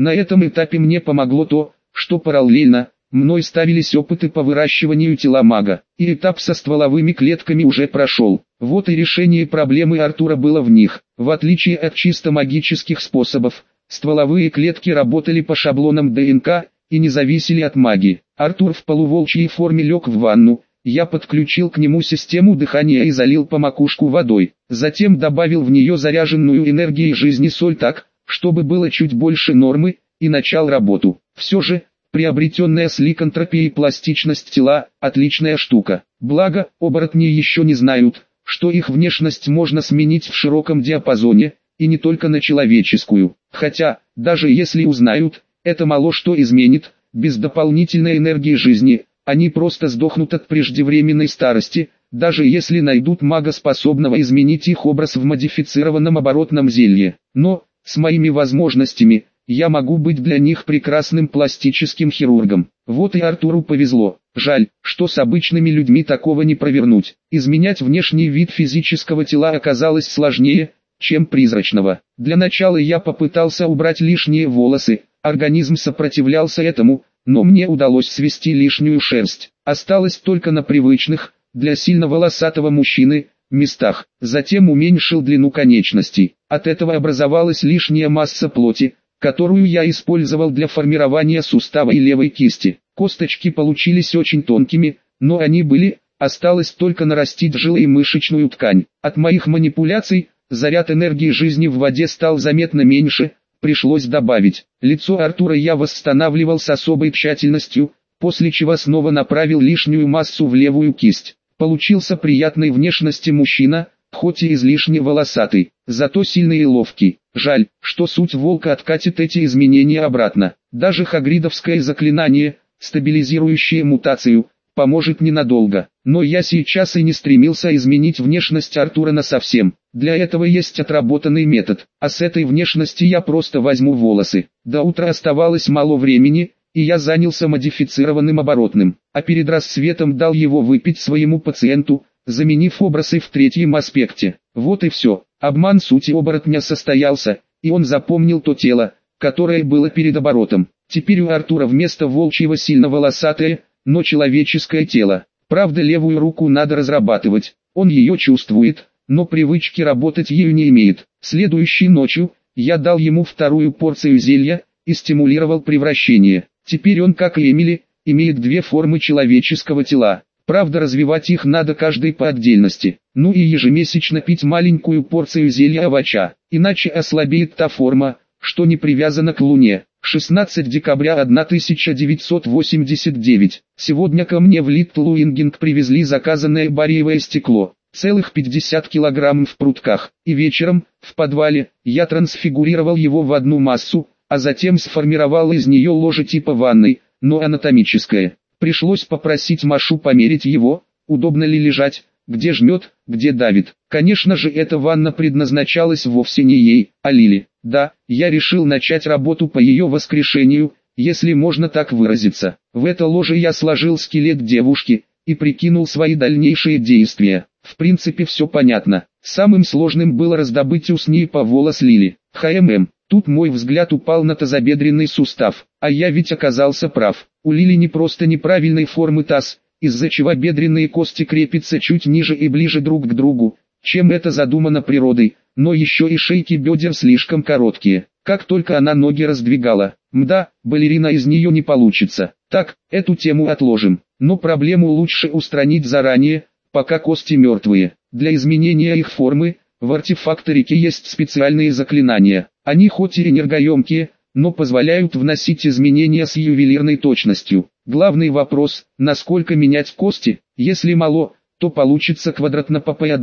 На этом этапе мне помогло то, что параллельно, мной ставились опыты по выращиванию тела мага, и этап со стволовыми клетками уже прошел. Вот и решение проблемы Артура было в них. В отличие от чисто магических способов, стволовые клетки работали по шаблонам ДНК и не зависели от магии. Артур в полуволчьей форме лег в ванну, я подключил к нему систему дыхания и залил по макушку водой. Затем добавил в нее заряженную энергией жизни соль так, чтобы было чуть больше нормы, и начал работу. Все же, Приобретенная с ликантропией пластичность тела – отличная штука. Благо, оборотни еще не знают, что их внешность можно сменить в широком диапазоне, и не только на человеческую. Хотя, даже если узнают, это мало что изменит, без дополнительной энергии жизни, они просто сдохнут от преждевременной старости, даже если найдут мага способного изменить их образ в модифицированном оборотном зелье. Но, с моими возможностями, я могу быть для них прекрасным пластическим хирургом. Вот и Артуру повезло. Жаль, что с обычными людьми такого не провернуть. Изменять внешний вид физического тела оказалось сложнее, чем призрачного. Для начала я попытался убрать лишние волосы, организм сопротивлялся этому, но мне удалось свести лишнюю шерсть. Осталось только на привычных, для сильно волосатого мужчины, местах. Затем уменьшил длину конечностей. От этого образовалась лишняя масса плоти, которую я использовал для формирования сустава и левой кисти. Косточки получились очень тонкими, но они были, осталось только нарастить жилы и мышечную ткань. От моих манипуляций, заряд энергии жизни в воде стал заметно меньше, пришлось добавить. Лицо Артура я восстанавливал с особой тщательностью, после чего снова направил лишнюю массу в левую кисть. Получился приятной внешности мужчина, хоть и излишне волосатый, зато сильный и ловкий. Жаль, что суть волка откатит эти изменения обратно. Даже хагридовское заклинание, стабилизирующее мутацию, поможет ненадолго. Но я сейчас и не стремился изменить внешность Артура на совсем. Для этого есть отработанный метод, а с этой внешности я просто возьму волосы. До утра оставалось мало времени, и я занялся модифицированным оборотным, а перед рассветом дал его выпить своему пациенту, заменив образы в третьем аспекте. Вот и все. Обман сути оборотня состоялся, и он запомнил то тело, которое было перед оборотом. Теперь у Артура вместо волчьего сильно волосатое, но человеческое тело. Правда левую руку надо разрабатывать, он ее чувствует, но привычки работать ею не имеет. Следующей ночью, я дал ему вторую порцию зелья, и стимулировал превращение. Теперь он, как и Эмили, имеет две формы человеческого тела. Правда развивать их надо каждый по отдельности, ну и ежемесячно пить маленькую порцию зелья овоща, иначе ослабеет та форма, что не привязана к Луне. 16 декабря 1989. Сегодня ко мне в Литтлуингинг привезли заказанное барьевое стекло. Целых 50 килограммов в прутках. И вечером, в подвале, я трансфигурировал его в одну массу, а затем сформировал из нее ложе типа ванной, но анатомическое. Пришлось попросить Машу померить его, удобно ли лежать, где жмет, где давит. Конечно же эта ванна предназначалась вовсе не ей, а Лиле. Да, я решил начать работу по ее воскрешению, если можно так выразиться. В это ложе я сложил скелет девушки и прикинул свои дальнейшие действия. В принципе все понятно. Самым сложным было раздобыть у СНИПа волос Лили. ХММ. Тут мой взгляд упал на тазобедренный сустав, а я ведь оказался прав. У Лили не просто неправильной формы таз, из-за чего бедренные кости крепятся чуть ниже и ближе друг к другу, чем это задумано природой, но еще и шейки бедер слишком короткие. Как только она ноги раздвигала, мда, балерина из нее не получится. Так, эту тему отложим, но проблему лучше устранить заранее, пока кости мертвые. Для изменения их формы, в артефакторике есть специальные заклинания. Они хоть и энергоемкие, но позволяют вносить изменения с ювелирной точностью. Главный вопрос, насколько менять кости, если мало, то получится квадратно-папая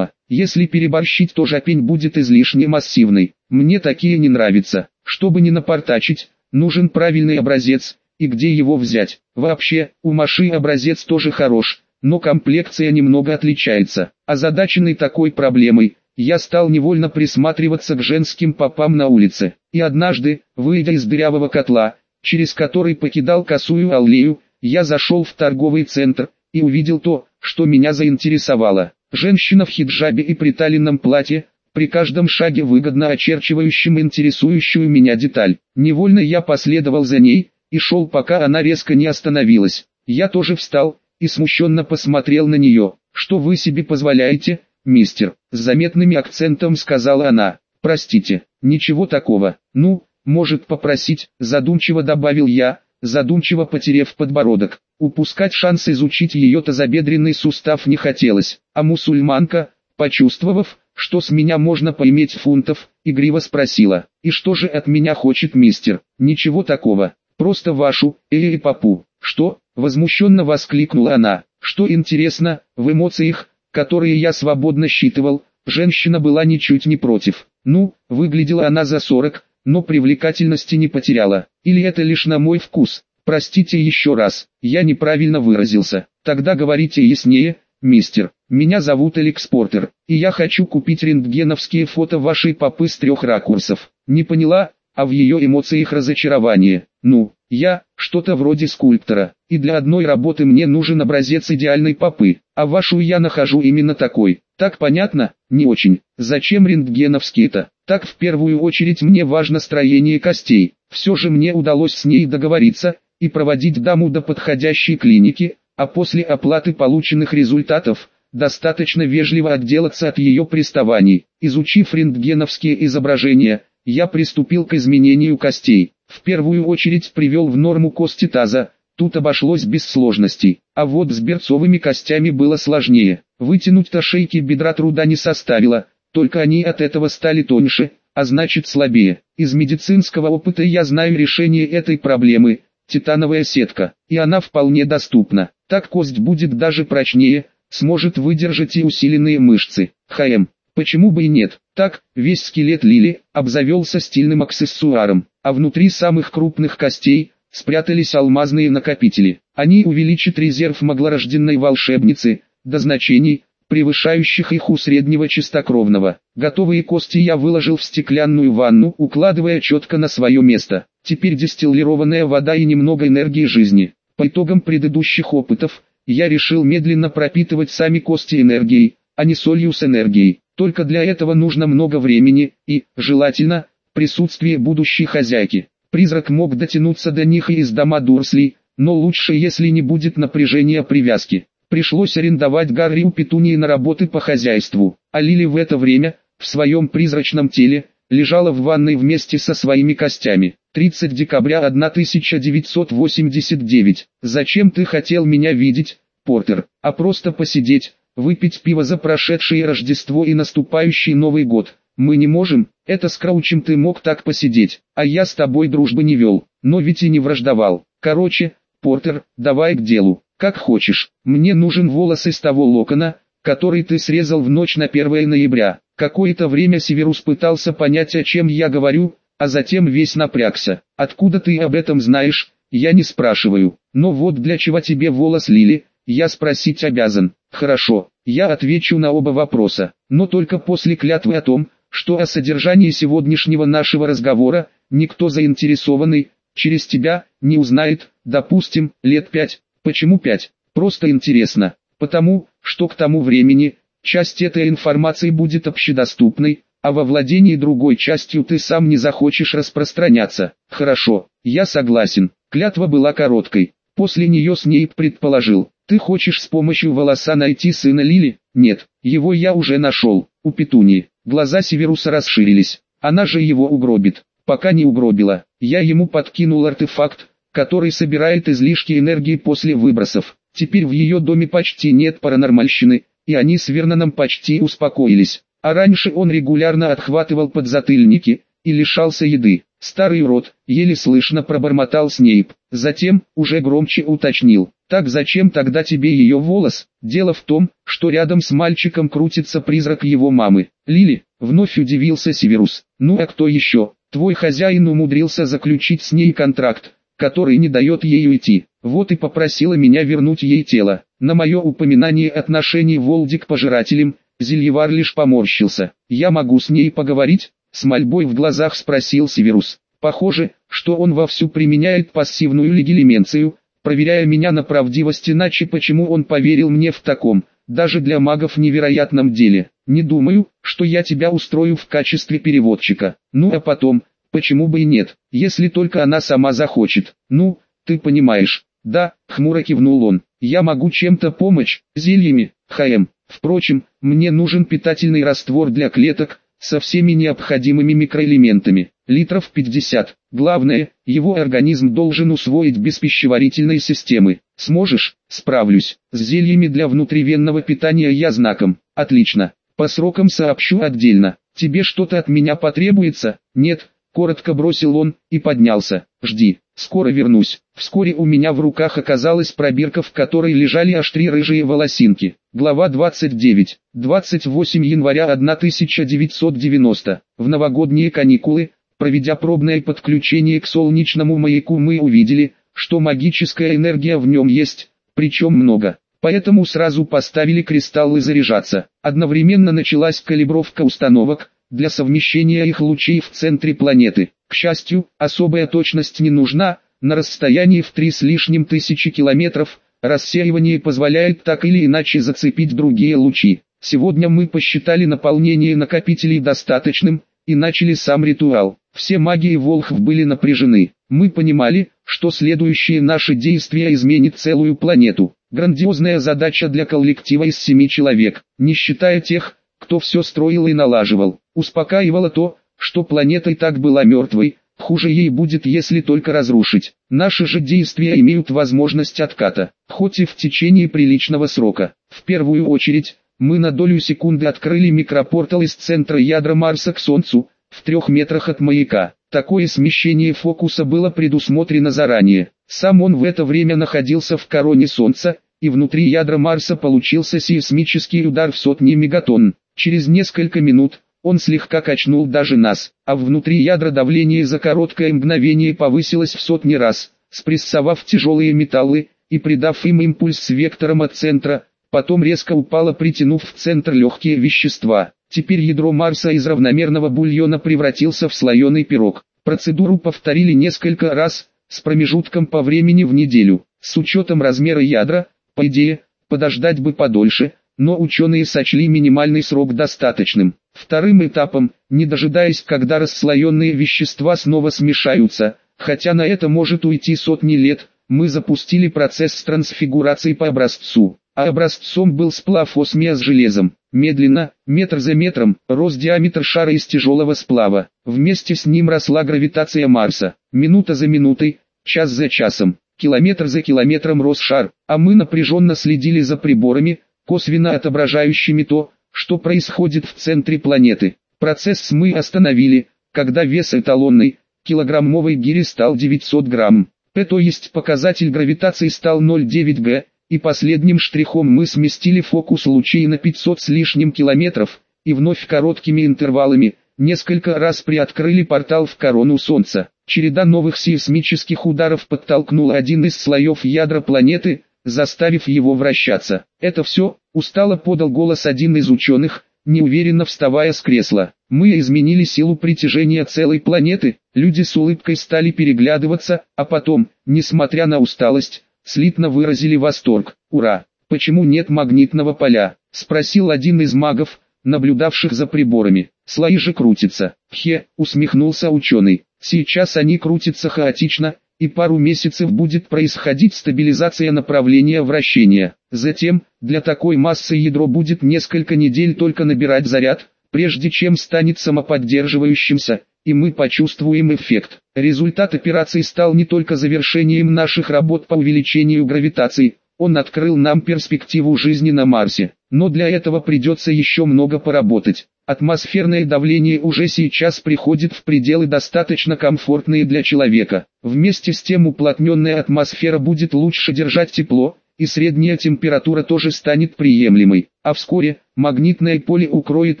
Если переборщить, то жопень будет излишне массивной. Мне такие не нравятся. Чтобы не напортачить, нужен правильный образец, и где его взять. Вообще, у Маши образец тоже хорош, но комплекция немного отличается. Озадаченный такой проблемой, я стал невольно присматриваться к женским попам на улице. И однажды, выйдя из дырявого котла, через который покидал косую аллею, я зашел в торговый центр и увидел то, что меня заинтересовало. Женщина в хиджабе и приталенном платье, при каждом шаге выгодно очерчивающим интересующую меня деталь. Невольно я последовал за ней, и шел пока она резко не остановилась. Я тоже встал, и смущенно посмотрел на нее. «Что вы себе позволяете, мистер?» С заметным акцентом сказала она. «Простите, ничего такого. Ну, может попросить», задумчиво добавил я, задумчиво потерев подбородок. Упускать шанс изучить ее тазобедренный сустав не хотелось, а мусульманка, почувствовав, что с меня можно поиметь фунтов, игриво спросила, «И что же от меня хочет мистер?» «Ничего такого, просто вашу, э папу». «Что?» – возмущенно воскликнула она. «Что интересно, в эмоциях, которые я свободно считывал, женщина была ничуть не против. Ну, выглядела она за сорок, но привлекательности не потеряла. Или это лишь на мой вкус? Простите еще раз, я неправильно выразился. Тогда говорите яснее, мистер. Меня зовут Алекс Портер, и я хочу купить рентгеновские фото вашей попы с трех ракурсов. Не поняла, а в ее эмоциях разочарование. Ну, я, что-то вроде скульптора, и для одной работы мне нужен образец идеальной попы, а вашу я нахожу именно такой. Так понятно? Не очень. Зачем рентгеновские-то? Так в первую очередь мне важно строение костей. Все же мне удалось с ней договориться и проводить даму до подходящей клиники, а после оплаты полученных результатов, достаточно вежливо отделаться от ее приставаний. Изучив рентгеновские изображения, я приступил к изменению костей. В первую очередь привел в норму кости таза, тут обошлось без сложностей, а вот с берцовыми костями было сложнее. Вытянуть-то шейки бедра труда не составило, только они от этого стали тоньше, а значит слабее. Из медицинского опыта я знаю решение этой проблемы, титановая сетка, и она вполне доступна. Так кость будет даже прочнее, сможет выдержать и усиленные мышцы. ХМ, почему бы и нет? Так, весь скелет Лили обзавелся стильным аксессуаром, а внутри самых крупных костей спрятались алмазные накопители. Они увеличат резерв маглорожденной волшебницы до значений, превышающих их у среднего чистокровного. Готовые кости я выложил в стеклянную ванну, укладывая четко на свое место. Теперь дистиллированная вода и немного энергии жизни. По итогам предыдущих опытов, я решил медленно пропитывать сами кости энергией, а не солью с энергией. Только для этого нужно много времени и, желательно, присутствие будущей хозяйки. Призрак мог дотянуться до них и из дома Дурсли, но лучше если не будет напряжения привязки. Пришлось арендовать Гарри у Петунии на работы по хозяйству, а Лили в это время, в своем призрачном теле, лежала в ванной вместе со своими костями. 30 декабря 1989. Зачем ты хотел меня видеть, Портер, а просто посидеть, выпить пиво за прошедшее Рождество и наступающий Новый год? Мы не можем, это с Краучем ты мог так посидеть, а я с тобой дружбы не вел, но ведь и не враждовал. Короче, Портер, давай к делу. Как хочешь, мне нужен волос из того локона, который ты срезал в ночь на 1 ноября. Какое-то время Северус пытался понять, о чем я говорю, а затем весь напрягся. Откуда ты об этом знаешь, я не спрашиваю. Но вот для чего тебе волос Лили, я спросить обязан. Хорошо, я отвечу на оба вопроса, но только после клятвы о том, что о содержании сегодняшнего нашего разговора, никто заинтересованный, через тебя, не узнает, допустим, лет пять, Почему 5? Просто интересно. Потому, что к тому времени, часть этой информации будет общедоступной, а во владении другой частью ты сам не захочешь распространяться. Хорошо, я согласен. Клятва была короткой. После нее Снейп предположил, ты хочешь с помощью волоса найти сына Лили? Нет, его я уже нашел, у Петунии. Глаза Северуса расширились. Она же его угробит. Пока не угробила. Я ему подкинул артефакт, который собирает излишки энергии после выбросов. Теперь в ее доме почти нет паранормальщины, и они с Верноном почти успокоились. А раньше он регулярно отхватывал подзатыльники и лишался еды. Старый урод, еле слышно пробормотал Снейп. Затем, уже громче уточнил. Так зачем тогда тебе ее волос? Дело в том, что рядом с мальчиком крутится призрак его мамы. Лили, вновь удивился Северус. Ну а кто еще? Твой хозяин умудрился заключить с ней контракт, который не дает ей уйти. Вот и попросила меня вернуть ей тело. На мое упоминание отношений Волди к пожирателям, Зельевар лишь поморщился. «Я могу с ней поговорить?» С мольбой в глазах спросил Северус. Похоже, что он вовсю применяет пассивную легилименцию, проверяя меня на правдивость иначе почему он поверил мне в таком, даже для магов невероятном деле. Не думаю, что я тебя устрою в качестве переводчика. Ну а потом, почему бы и нет, если только она сама захочет. Ну, ты понимаешь. Да, хмуро кивнул он. Я могу чем-то помочь, зельями, ХМ. Впрочем, мне нужен питательный раствор для клеток, со всеми необходимыми микроэлементами, литров 50. Главное, его организм должен усвоить без пищеварительной системы. Сможешь? Справлюсь. С зельями для внутривенного питания я знаком. Отлично. По срокам сообщу отдельно. Тебе что-то от меня потребуется? Нет, коротко бросил он и поднялся. Жди. Скоро вернусь. Вскоре у меня в руках оказалась пробирка, в которой лежали аж три рыжие волосинки. Глава 29. 28 января 1990. В новогодние каникулы, проведя пробное подключение к солнечному маяку мы увидели, что магическая энергия в нем есть, причем много. Поэтому сразу поставили кристаллы заряжаться. Одновременно началась калибровка установок, для совмещения их лучей в центре планеты. К счастью, особая точность не нужна, на расстоянии в три с лишним тысячи километров, рассеивание позволяет так или иначе зацепить другие лучи. Сегодня мы посчитали наполнение накопителей достаточным, и начали сам ритуал. Все маги и Волхв были напряжены. Мы понимали, что следующие наши действия изменит целую планету. Грандиозная задача для коллектива из семи человек, не считая тех, кто все строил и налаживал. Успокаивало то, что планета и так была мертвой, хуже ей будет если только разрушить. Наши же действия имеют возможность отката, хоть и в течение приличного срока. В первую очередь, мы на долю секунды открыли микропортал из центра ядра Марса к Солнцу, в трех метрах от маяка. Такое смещение фокуса было предусмотрено заранее. Сам он в это время находился в короне Солнца, и внутри ядра Марса получился сейсмический удар в сотни мегатонн. Через несколько минут, он слегка качнул даже нас, а внутри ядра давление за короткое мгновение повысилось в сотни раз, спрессовав тяжелые металлы и придав им импульс с вектором от центра, потом резко упало притянув в центр легкие вещества. Теперь ядро Марса из равномерного бульона превратился в слоеный пирог. Процедуру повторили несколько раз, с промежутком по времени в неделю. С учетом размера ядра, по идее, подождать бы подольше, но ученые сочли минимальный срок достаточным. Вторым этапом, не дожидаясь когда расслоенные вещества снова смешаются, хотя на это может уйти сотни лет, мы запустили процесс трансфигурации по образцу. А образцом был сплав осмия с железом. Медленно, метр за метром, рос диаметр шара из тяжелого сплава. Вместе с ним росла гравитация Марса. Минута за минутой, час за часом, километр за километром рос шар, а мы напряженно следили за приборами, косвенно отображающими то, что происходит в центре планеты. Процесс мы остановили, когда вес эталонной, килограммовой гири стал 900 грамм. П то есть показатель гравитации стал 0,9 г, и последним штрихом мы сместили фокус лучей на 500 с лишним километров, и вновь короткими интервалами, несколько раз приоткрыли портал в корону Солнца. Череда новых сейсмических ударов подтолкнула один из слоев ядра планеты, заставив его вращаться. «Это все», — устало подал голос один из ученых, неуверенно вставая с кресла. «Мы изменили силу притяжения целой планеты», люди с улыбкой стали переглядываться, а потом, несмотря на усталость, слитно выразили восторг. «Ура! Почему нет магнитного поля?» — спросил один из магов, наблюдавших за приборами. «Слои же крутятся». «Хе», — усмехнулся ученый. «Сейчас они крутятся хаотично, и пару месяцев будет происходить стабилизация направления вращения. Затем, для такой массы ядро будет несколько недель только набирать заряд, прежде чем станет самоподдерживающимся, и мы почувствуем эффект. Результат операции стал не только завершением наших работ по увеличению гравитации, он открыл нам перспективу жизни на Марсе, но для этого придется еще много поработать. Атмосферное давление уже сейчас приходит в пределы достаточно комфортные для человека. Вместе с тем уплотненная атмосфера будет лучше держать тепло, и средняя температура тоже станет приемлемой. А вскоре, магнитное поле укроет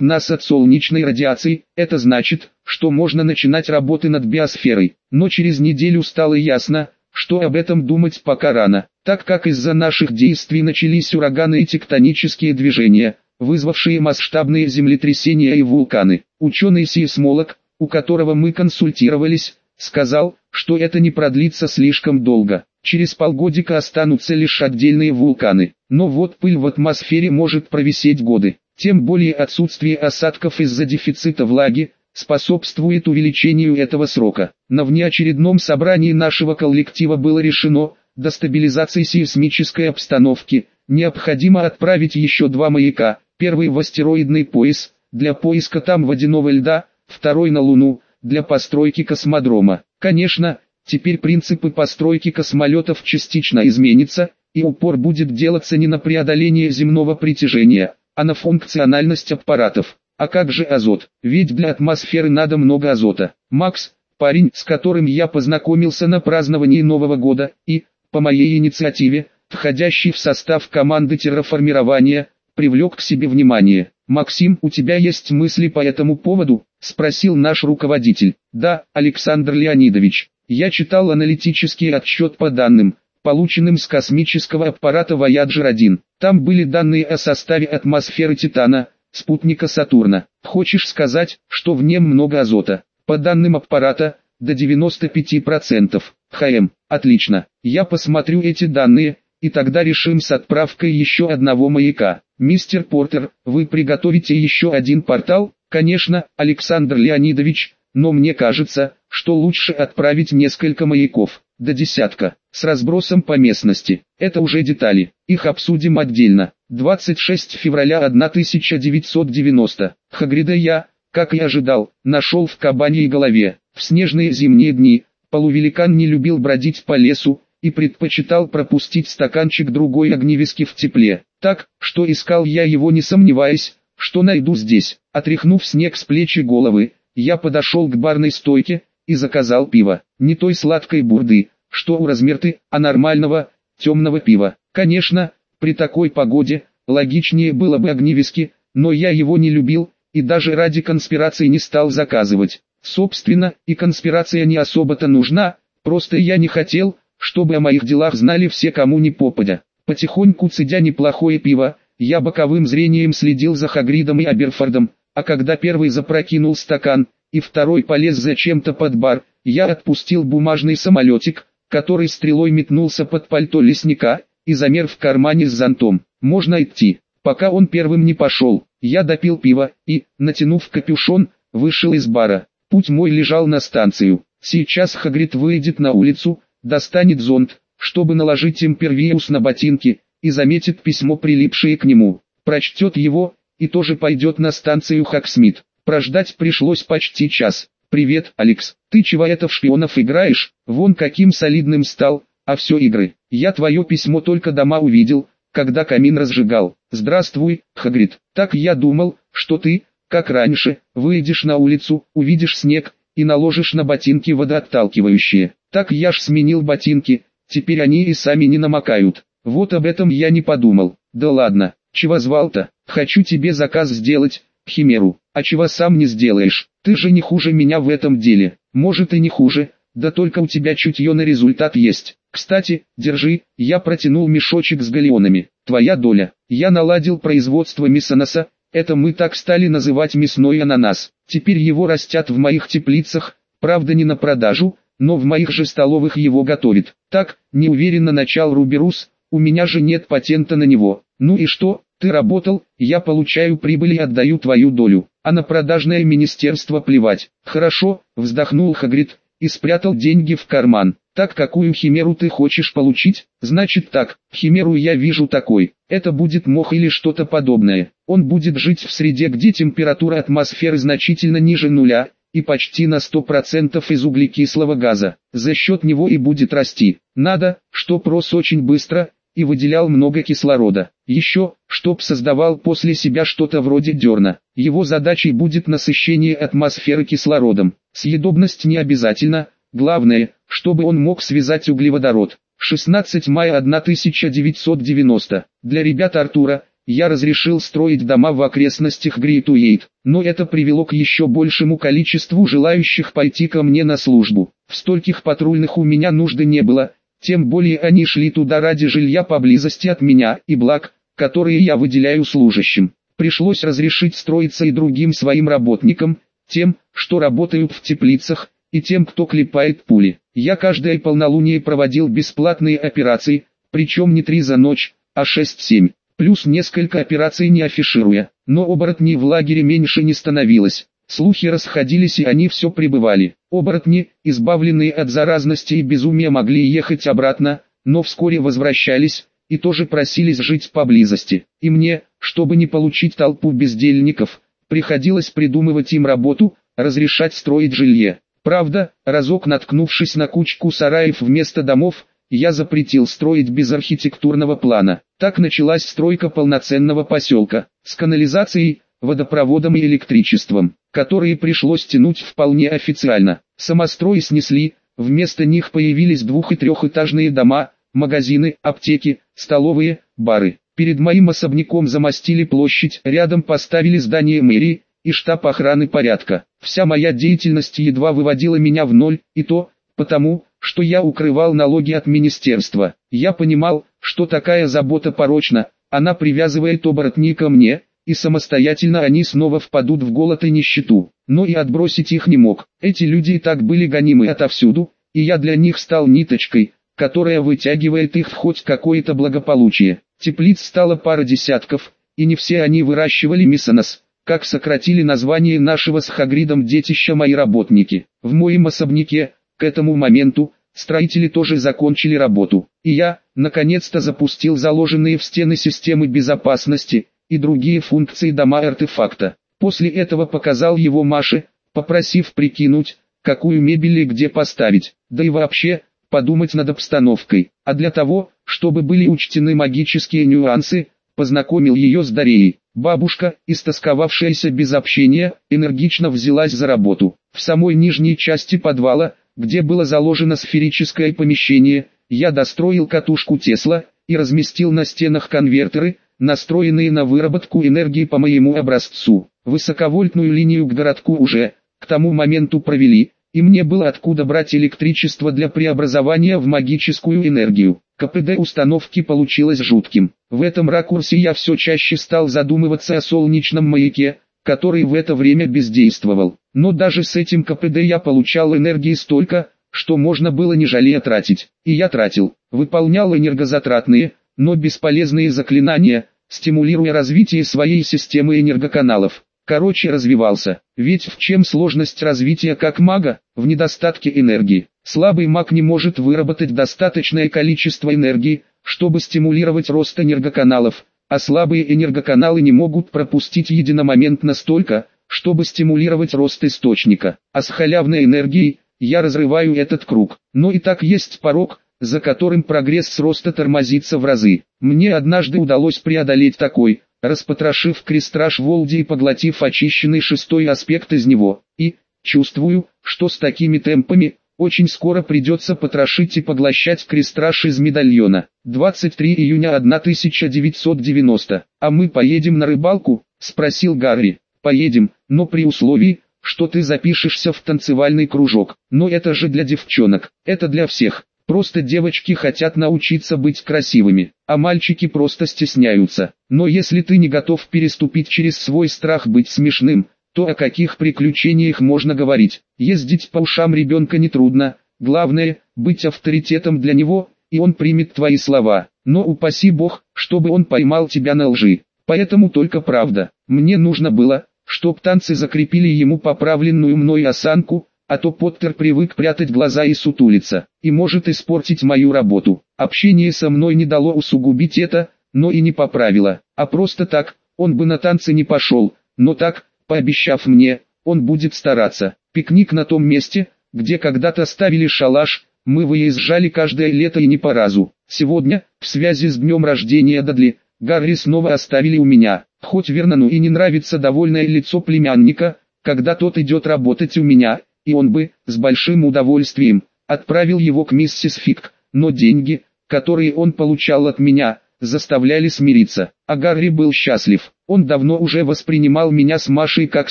нас от солнечной радиации, это значит, что можно начинать работы над биосферой. Но через неделю стало ясно, что об этом думать пока рано, так как из-за наших действий начались ураганы и тектонические движения, вызвавшие масштабные землетрясения и вулканы. Ученый-сейсмолог, у которого мы консультировались, сказал, что это не продлится слишком долго. Через полгодика останутся лишь отдельные вулканы. Но вот пыль в атмосфере может провисеть годы. Тем более отсутствие осадков из-за дефицита влаги, способствует увеличению этого срока. На внеочередном собрании нашего коллектива было решено, до стабилизации сейсмической обстановки, необходимо отправить еще два маяка, первый в астероидный пояс, для поиска там водяного льда, второй на Луну, для постройки космодрома. Конечно, теперь принципы постройки космолетов частично изменятся, и упор будет делаться не на преодоление земного притяжения, а на функциональность аппаратов. А как же азот? Ведь для атмосферы надо много азота. Макс, парень, с которым я познакомился на праздновании Нового года, и, по моей инициативе, входящий в состав команды терраформирования, привлек к себе внимание. «Максим, у тебя есть мысли по этому поводу?» – спросил наш руководитель. «Да, Александр Леонидович. Я читал аналитический отчет по данным, полученным с космического аппарата Voyager-1. Там были данные о составе атмосферы Титана, спутника Сатурна. Хочешь сказать, что в нем много азота? По данным аппарата, до 95%. ХМ, отлично. Я посмотрю эти данные, и тогда решим с отправкой еще одного маяка. Мистер Портер, вы приготовите еще один портал? Конечно, Александр Леонидович, но мне кажется, что лучше отправить несколько маяков до десятка, с разбросом по местности. Это уже детали, их обсудим отдельно. 26 февраля 1990. Хагрида я, как и ожидал, нашел в кабаньей голове. В снежные зимние дни, полувеликан не любил бродить по лесу, и предпочитал пропустить стаканчик другой огневиски в тепле. Так, что искал я его не сомневаясь, что найду здесь. Отряхнув снег с плеч и головы, я подошел к барной стойке, и заказал пиво. Не той сладкой бурды, что у размерты, а нормального, темного пива. Конечно, при такой погоде, логичнее было бы огневиски, но я его не любил, и даже ради конспирации не стал заказывать. Собственно, и конспирация не особо-то нужна, просто я не хотел, чтобы о моих делах знали все кому ни попадя. Потихоньку цедя неплохое пиво, я боковым зрением следил за Хагридом и Аберфордом, а когда первый запрокинул стакан, и второй полез зачем-то под бар, я отпустил бумажный самолетик, который стрелой метнулся под пальто лесника, и замер в кармане с зонтом. Можно идти. Пока он первым не пошел, я допил пиво и, натянув капюшон, вышел из бара. Путь мой лежал на станцию. Сейчас Хагрид выйдет на улицу, достанет зонт, чтобы наложить импервиус на ботинки, и заметит письмо, прилипшее к нему. Прочтет его, и тоже пойдет на станцию Хаксмит. Прождать пришлось почти час. «Привет, Алекс, ты чего это в шпионов играешь? Вон каким солидным стал, а все игры. Я твое письмо только дома увидел, когда камин разжигал. Здравствуй, Хагрид. Так я думал, что ты, как раньше, выйдешь на улицу, увидишь снег, и наложишь на ботинки водоотталкивающие. Так я ж сменил ботинки, теперь они и сами не намокают. Вот об этом я не подумал. Да ладно, чего звал-то? Хочу тебе заказ сделать, Химеру. А чего сам не сделаешь? Ты же не хуже меня в этом деле. Может и не хуже, да только у тебя чутье на результат есть. Кстати, держи, я протянул мешочек с галеонами. Твоя доля. Я наладил производство мясоноса, это мы так стали называть мясной ананас. Теперь его растят в моих теплицах, правда не на продажу, но в моих же столовых его готовят. Так, неуверенно начал Руберус, у меня же нет патента на него. Ну и что, ты работал, я получаю прибыль и отдаю твою долю а на продажное министерство плевать. Хорошо, вздохнул Хагрид, и спрятал деньги в карман. Так какую химеру ты хочешь получить? Значит так, химеру я вижу такой. Это будет мох или что-то подобное. Он будет жить в среде, где температура атмосферы значительно ниже нуля, и почти на 100% из углекислого газа. За счет него и будет расти. Надо, чтоб рос очень быстро, и выделял много кислорода. Еще, чтоб создавал после себя что-то вроде дерна. Его задачей будет насыщение атмосферы кислородом. Съедобность не обязательно, главное, чтобы он мог связать углеводород. 16 мая 1990. Для ребят Артура, я разрешил строить дома в окрестностях Грейтуэйт, но это привело к еще большему количеству желающих пойти ко мне на службу. В стольких патрульных у меня нужды не было, тем более они шли туда ради жилья поблизости от меня и благ, которые я выделяю служащим. Пришлось разрешить строиться и другим своим работникам, тем, что работают в теплицах, и тем, кто клепает пули. Я каждое полнолуние проводил бесплатные операции, причем не три за ночь, а шесть-семь, плюс несколько операций не афишируя. но оборотней в лагере меньше не становилось. Слухи расходились и они все пребывали. Оборотни, избавленные от заразности и безумия могли ехать обратно, но вскоре возвращались, и тоже просились жить поблизости. И мне, чтобы не получить толпу бездельников, приходилось придумывать им работу, разрешать строить жилье. Правда, разок наткнувшись на кучку сараев вместо домов, я запретил строить без архитектурного плана. Так началась стройка полноценного поселка, с канализацией, водопроводом и электричеством, которые пришлось тянуть вполне официально. Самострой снесли, вместо них появились двух- и трехэтажные дома, магазины, аптеки, столовые, бары. Перед моим особняком замостили площадь, рядом поставили здание мэрии и штаб охраны порядка. Вся моя деятельность едва выводила меня в ноль, и то, потому, что я укрывал налоги от министерства. Я понимал, что такая забота порочна, она привязывает оборотней ко мне, и самостоятельно они снова впадут в голод и нищету. Но и отбросить их не мог. Эти люди и так были гонимы отовсюду, и я для них стал ниточкой, которая вытягивает их в хоть какое-то благополучие. Теплиц стало пара десятков, и не все они выращивали мисонос, как сократили название нашего с Хагридом детища мои работники. В моем особняке, к этому моменту, строители тоже закончили работу, и я, наконец-то запустил заложенные в стены системы безопасности и другие функции дома-артефакта. После этого показал его Маше, попросив прикинуть, какую мебель и где поставить, да и вообще, подумать над обстановкой, а для того, чтобы были учтены магические нюансы, познакомил ее с Дареей. Бабушка, истосковавшаяся без общения, энергично взялась за работу. В самой нижней части подвала, где было заложено сферическое помещение, я достроил катушку Тесла и разместил на стенах конвертеры, настроенные на выработку энергии по моему образцу. Высоковольтную линию к городку уже, к тому моменту провели, и мне было откуда брать электричество для преобразования в магическую энергию. КПД установки получилось жутким. В этом ракурсе я все чаще стал задумываться о солнечном маяке, который в это время бездействовал. Но даже с этим КПД я получал энергии столько, что можно было не жалея тратить. И я тратил, выполнял энергозатратные, но бесполезные заклинания, стимулируя развитие своей системы энергоканалов. Короче развивался, ведь в чем сложность развития как мага, в недостатке энергии. Слабый маг не может выработать достаточное количество энергии, чтобы стимулировать рост энергоканалов, а слабые энергоканалы не могут пропустить единомоментно столько, чтобы стимулировать рост источника. А с халявной энергией, я разрываю этот круг. Но и так есть порог, за которым прогресс роста тормозится в разы. Мне однажды удалось преодолеть такой, распотрошив крестраж Волди и поглотив очищенный шестой аспект из него, и, чувствую, что с такими темпами, очень скоро придется потрошить и поглощать крестраж из медальона. 23 июня 1990. А мы поедем на рыбалку? Спросил Гарри. Поедем, но при условии, что ты запишешься в танцевальный кружок. Но это же для девчонок, это для всех. Просто девочки хотят научиться быть красивыми, а мальчики просто стесняются. Но если ты не готов переступить через свой страх быть смешным, то о каких приключениях можно говорить? Ездить по ушам ребенка нетрудно, главное, быть авторитетом для него, и он примет твои слова. Но упаси Бог, чтобы он поймал тебя на лжи. Поэтому только правда. Мне нужно было, чтоб танцы закрепили ему поправленную мной осанку, а то Поттер привык прятать глаза и сутулиться, и может испортить мою работу. Общение со мной не дало усугубить это, но и не поправило, а просто так, он бы на танцы не пошел, но так, пообещав мне, он будет стараться. Пикник на том месте, где когда-то ставили шалаш, мы выезжали каждое лето и не по разу. Сегодня, в связи с днем рождения Дадли, Гарри снова оставили у меня. Хоть Вернону и не нравится довольное лицо племянника, когда тот идет работать у меня, и он бы, с большим удовольствием, отправил его к миссис Фик, но деньги, которые он получал от меня, заставляли смириться. А Гарри был счастлив, он давно уже воспринимал меня с Машей как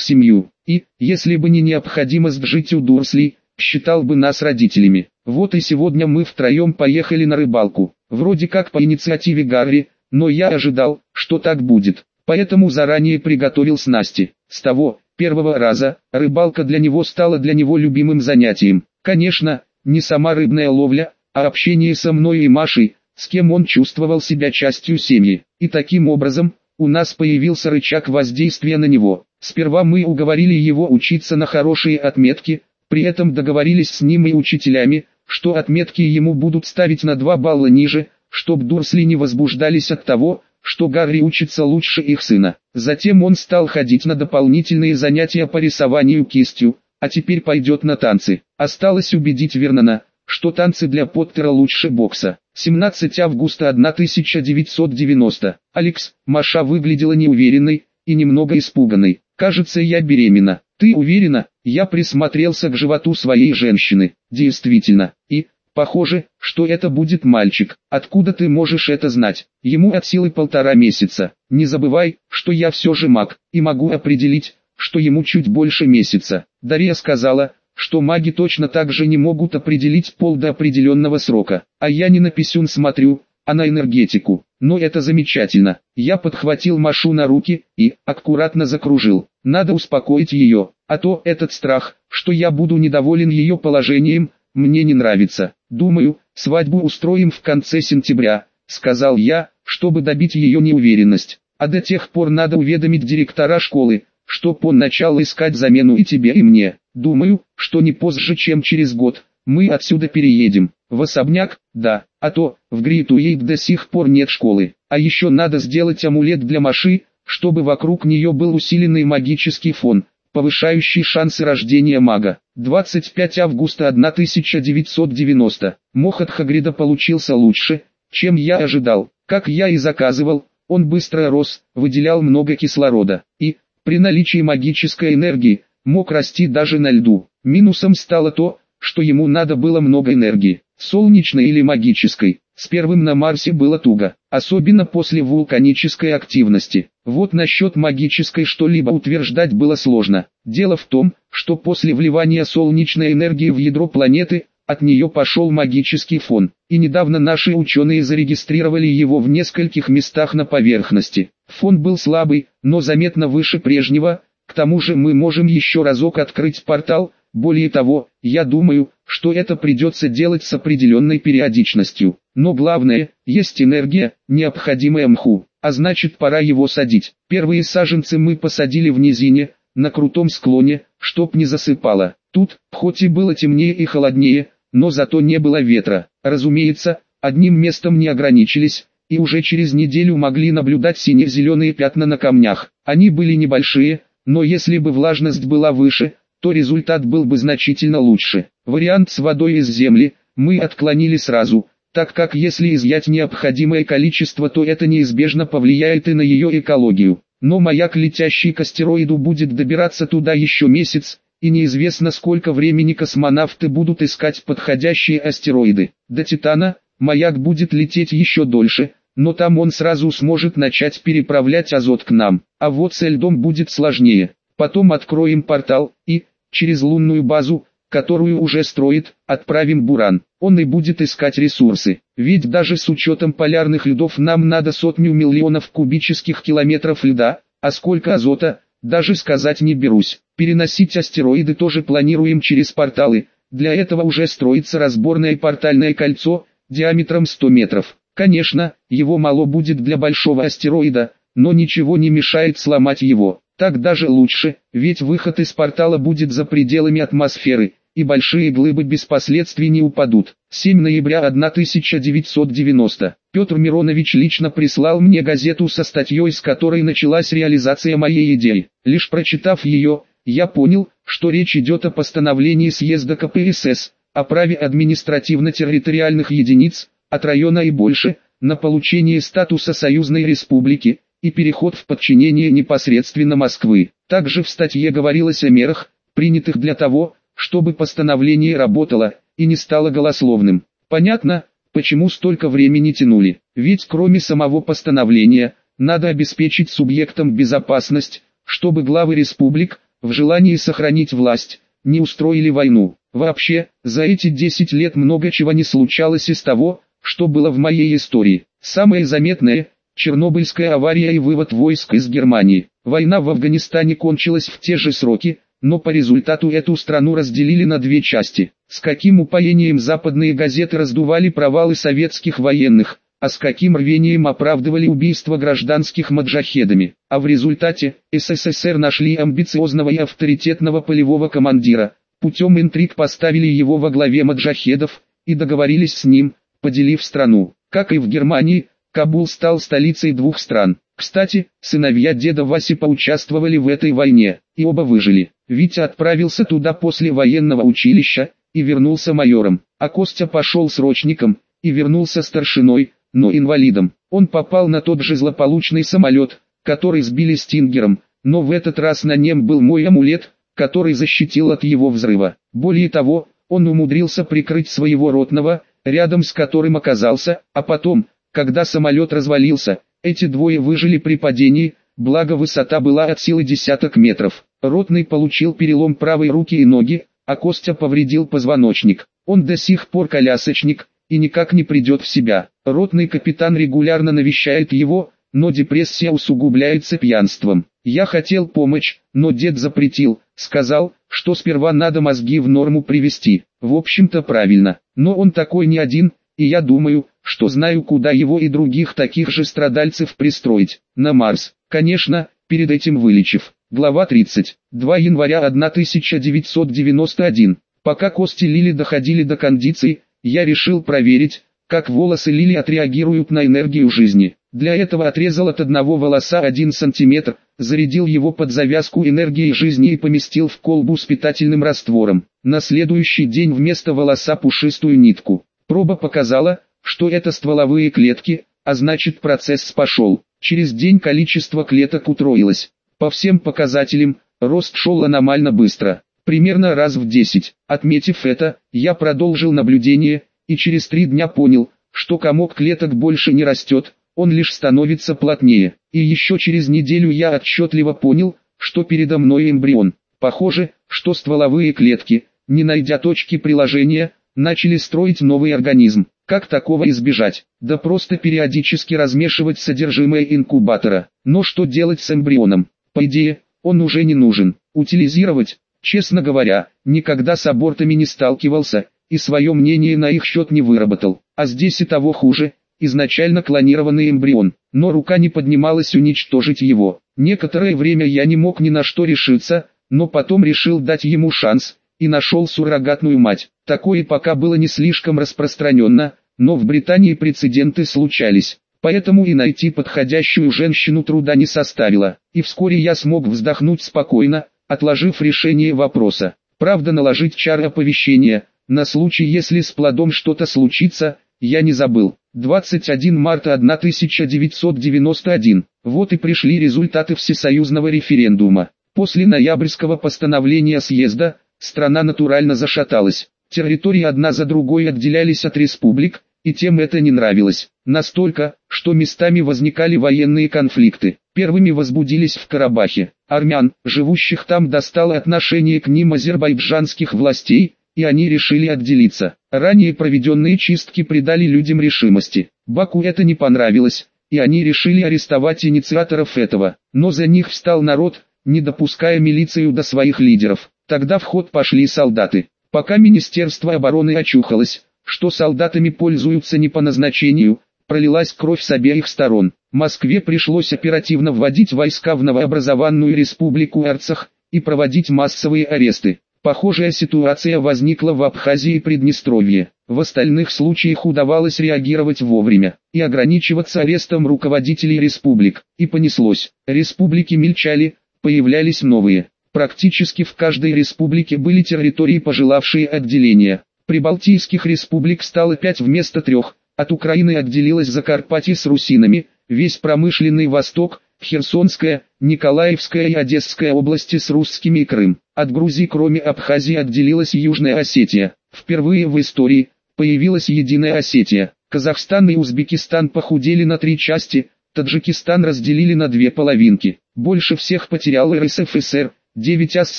семью, и, если бы не необходимость жить у Дурсли, считал бы нас родителями. Вот и сегодня мы втроем поехали на рыбалку, вроде как по инициативе Гарри, но я ожидал, что так будет, поэтому заранее приготовил снасти. С того, первого раза, рыбалка для него стала для него любимым занятием. Конечно, не сама рыбная ловля, а общение со мной и Машей, с кем он чувствовал себя частью семьи. И таким образом, у нас появился рычаг воздействия на него. Сперва мы уговорили его учиться на хорошие отметки, при этом договорились с ним и учителями, что отметки ему будут ставить на 2 балла ниже, чтоб Дурсли не возбуждались от того, что Гарри учится лучше их сына. Затем он стал ходить на дополнительные занятия по рисованию кистью, а теперь пойдет на танцы. Осталось убедить Вернона, что танцы для Поттера лучше бокса. 17 августа 1990. Алекс, Маша выглядела неуверенной и немного испуганной. Кажется, я беременна. Ты уверена? Я присмотрелся к животу своей женщины. Действительно. И, похоже, что это будет мальчик. Откуда ты можешь это знать? Ему от силы полтора месяца. Не забывай, что я все же маг, и могу определить, что ему чуть больше месяца. Дарья сказала, что маги точно так же не могут определить пол до определенного срока. А я не на писюн смотрю, а на энергетику. Но это замечательно. Я подхватил Машу на руки и аккуратно закружил. Надо успокоить ее, а то этот страх, что я буду недоволен ее положением, мне не нравится. Думаю, свадьбу устроим в конце сентября, сказал я, чтобы добить ее неуверенность. А до тех пор надо уведомить директора школы, чтоб он начал искать замену и тебе и мне. Думаю, что не позже, чем через год, мы отсюда переедем. В особняк, да, а то, в Гритуэйт до сих пор нет школы. А еще надо сделать амулет для Маши, чтобы вокруг нее был усиленный магический фон, повышающий шансы рождения мага. 25 августа 1990. Мох от Хагрида получился лучше, чем я ожидал. Как я и заказывал, он быстро рос, выделял много кислорода. И, при наличии магической энергии, мог расти даже на льду. Минусом стало то, что ему надо было много энергии, солнечной или магической. С первым на Марсе было туго, особенно после вулканической активности. Вот насчет магической что-либо утверждать было сложно. Дело в том, что после вливания солнечной энергии в ядро планеты, от нее пошел магический фон, и недавно наши ученые зарегистрировали его в нескольких местах на поверхности. Фон был слабый, но заметно выше прежнего, к тому же мы можем еще разок открыть портал, более того, я думаю, что это придется делать с определенной периодичностью. Но главное, есть энергия, необходимая мху, а значит пора его садить. Первые саженцы мы посадили в низине, на крутом склоне, чтоб не засыпало. Тут, хоть и было темнее и холоднее, но зато не было ветра. Разумеется, одним местом не ограничились, и уже через неделю могли наблюдать сине-зеленые пятна на камнях. Они были небольшие, но если бы влажность была выше, то результат был бы значительно лучше. Вариант с водой из земли мы отклонили сразу, так как если изъять необходимое количество, то это неизбежно повлияет и на ее экологию. Но маяк, летящий к астероиду, будет добираться туда еще месяц, и неизвестно сколько времени космонавты будут искать подходящие астероиды. До Титана, маяк будет лететь еще дольше, но там он сразу сможет начать переправлять азот к нам, а вот с льдом будет сложнее. Потом откроем портал, и, через лунную базу, которую уже строит, отправим Буран. Он и будет искать ресурсы. Ведь даже с учетом полярных льдов нам надо сотню миллионов кубических километров льда, а сколько азота, даже сказать не берусь. Переносить астероиды тоже планируем через порталы. Для этого уже строится разборное портальное кольцо, диаметром 100 метров. Конечно, его мало будет для большого астероида, но ничего не мешает сломать его. Так даже лучше, ведь выход из портала будет за пределами атмосферы, и большие глыбы без последствий не упадут. 7 ноября 1990. Петр Миронович лично прислал мне газету со статьей, с которой началась реализация моей идеи. Лишь прочитав ее, я понял, что речь идет о постановлении съезда КПСС, о праве административно-территориальных единиц, от района и больше, на получение статуса союзной республики, и переход в подчинение непосредственно Москвы. Также в статье говорилось о мерах, принятых для того, чтобы постановление работало, и не стало голословным. Понятно, почему столько времени тянули, ведь кроме самого постановления, надо обеспечить субъектам безопасность, чтобы главы республик, в желании сохранить власть, не устроили войну. Вообще, за эти 10 лет много чего не случалось из того, что было в моей истории. Самое заметное – Чернобыльская авария и вывод войск из Германии. Война в Афганистане кончилась в те же сроки, но по результату эту страну разделили на две части. С каким упоением западные газеты раздували провалы советских военных, а с каким рвением оправдывали убийство гражданских маджахедами. А в результате, СССР нашли амбициозного и авторитетного полевого командира, путем интриг поставили его во главе маджахедов, и договорились с ним, поделив страну. Как и в Германии, Кабул стал столицей двух стран. Кстати, сыновья деда Васи поучаствовали в этой войне, и оба выжили. Витя отправился туда после военного училища, и вернулся майором, а Костя пошел срочником, и вернулся старшиной, но инвалидом. Он попал на тот же злополучный самолет, который сбили Стингером, но в этот раз на нем был мой амулет, который защитил от его взрыва. Более того, он умудрился прикрыть своего ротного, рядом с которым оказался, а потом, когда самолет развалился, эти двое выжили при падении, благо высота была от силы десяток метров. Ротный получил перелом правой руки и ноги, а Костя повредил позвоночник. Он до сих пор колясочник, и никак не придет в себя. Ротный капитан регулярно навещает его, но депрессия усугубляется пьянством. Я хотел помочь, но дед запретил, сказал, что сперва надо мозги в норму привести. В общем-то правильно, но он такой не один, и я думаю, что знаю куда его и других таких же страдальцев пристроить. На Марс, конечно, перед этим вылечив. Глава 30. 2 января 1991. Пока кости Лили доходили до кондиции, я решил проверить, как волосы Лили отреагируют на энергию жизни. Для этого отрезал от одного волоса 1 сантиметр, зарядил его под завязку энергией жизни и поместил в колбу с питательным раствором. На следующий день вместо волоса пушистую нитку. Проба показала, что это стволовые клетки, а значит процесс пошел. Через день количество клеток утроилось. По всем показателям, рост шел аномально быстро, примерно раз в 10. Отметив это, я продолжил наблюдение, и через три дня понял, что комок клеток больше не растет, он лишь становится плотнее. И еще через неделю я отчетливо понял, что передо мной эмбрион. Похоже, что стволовые клетки, не найдя точки приложения, начали строить новый организм. Как такого избежать? Да просто периодически размешивать содержимое инкубатора. Но что делать с эмбрионом? По идее, он уже не нужен. Утилизировать? Честно говоря, никогда с абортами не сталкивался, и свое мнение на их счет не выработал. А здесь и того хуже, изначально клонированный эмбрион, но рука не поднималась уничтожить его. Некоторое время я не мог ни на что решиться, но потом решил дать ему шанс, и нашел суррогатную мать. Такое пока было не слишком распространенно, но в Британии прецеденты случались. Поэтому и найти подходящую женщину труда не составило, и вскоре я смог вздохнуть спокойно, отложив решение вопроса. Правда наложить чары оповещения, на случай если с плодом что-то случится, я не забыл. 21 марта 1991. Вот и пришли результаты всесоюзного референдума. После ноябрьского постановления съезда, страна натурально зашаталась. Территории одна за другой отделялись от республик, и тем это не нравилось. Настолько, что местами возникали военные конфликты. Первыми возбудились в Карабахе. Армян, живущих там достало отношение к ним азербайджанских властей, и они решили отделиться. Ранее проведенные чистки придали людям решимости. Баку это не понравилось, и они решили арестовать инициаторов этого. Но за них встал народ, не допуская милицию до своих лидеров. Тогда в ход пошли солдаты. Пока Министерство обороны очухалось, что солдатами пользуются не по назначению, пролилась кровь с обеих сторон. Москве пришлось оперативно вводить войска в новообразованную республику Арцах и проводить массовые аресты. Похожая ситуация возникла в Абхазии и Приднестровье. В остальных случаях удавалось реагировать вовремя и ограничиваться арестом руководителей республик. И понеслось. Республики мельчали, появлялись новые. Практически в каждой республике были территории, пожелавшие отделения. Прибалтийских республик стало пять вместо трех, от Украины отделилась Закарпатье с русинами, весь промышленный Восток, Херсонская, Николаевская и Одесская области с русскими и Крым. От Грузии кроме Абхазии отделилась Южная Осетия. Впервые в истории появилась Единая Осетия. Казахстан и Узбекистан похудели на три части, Таджикистан разделили на две половинки. Больше всех потерял РСФСР, Девять АСС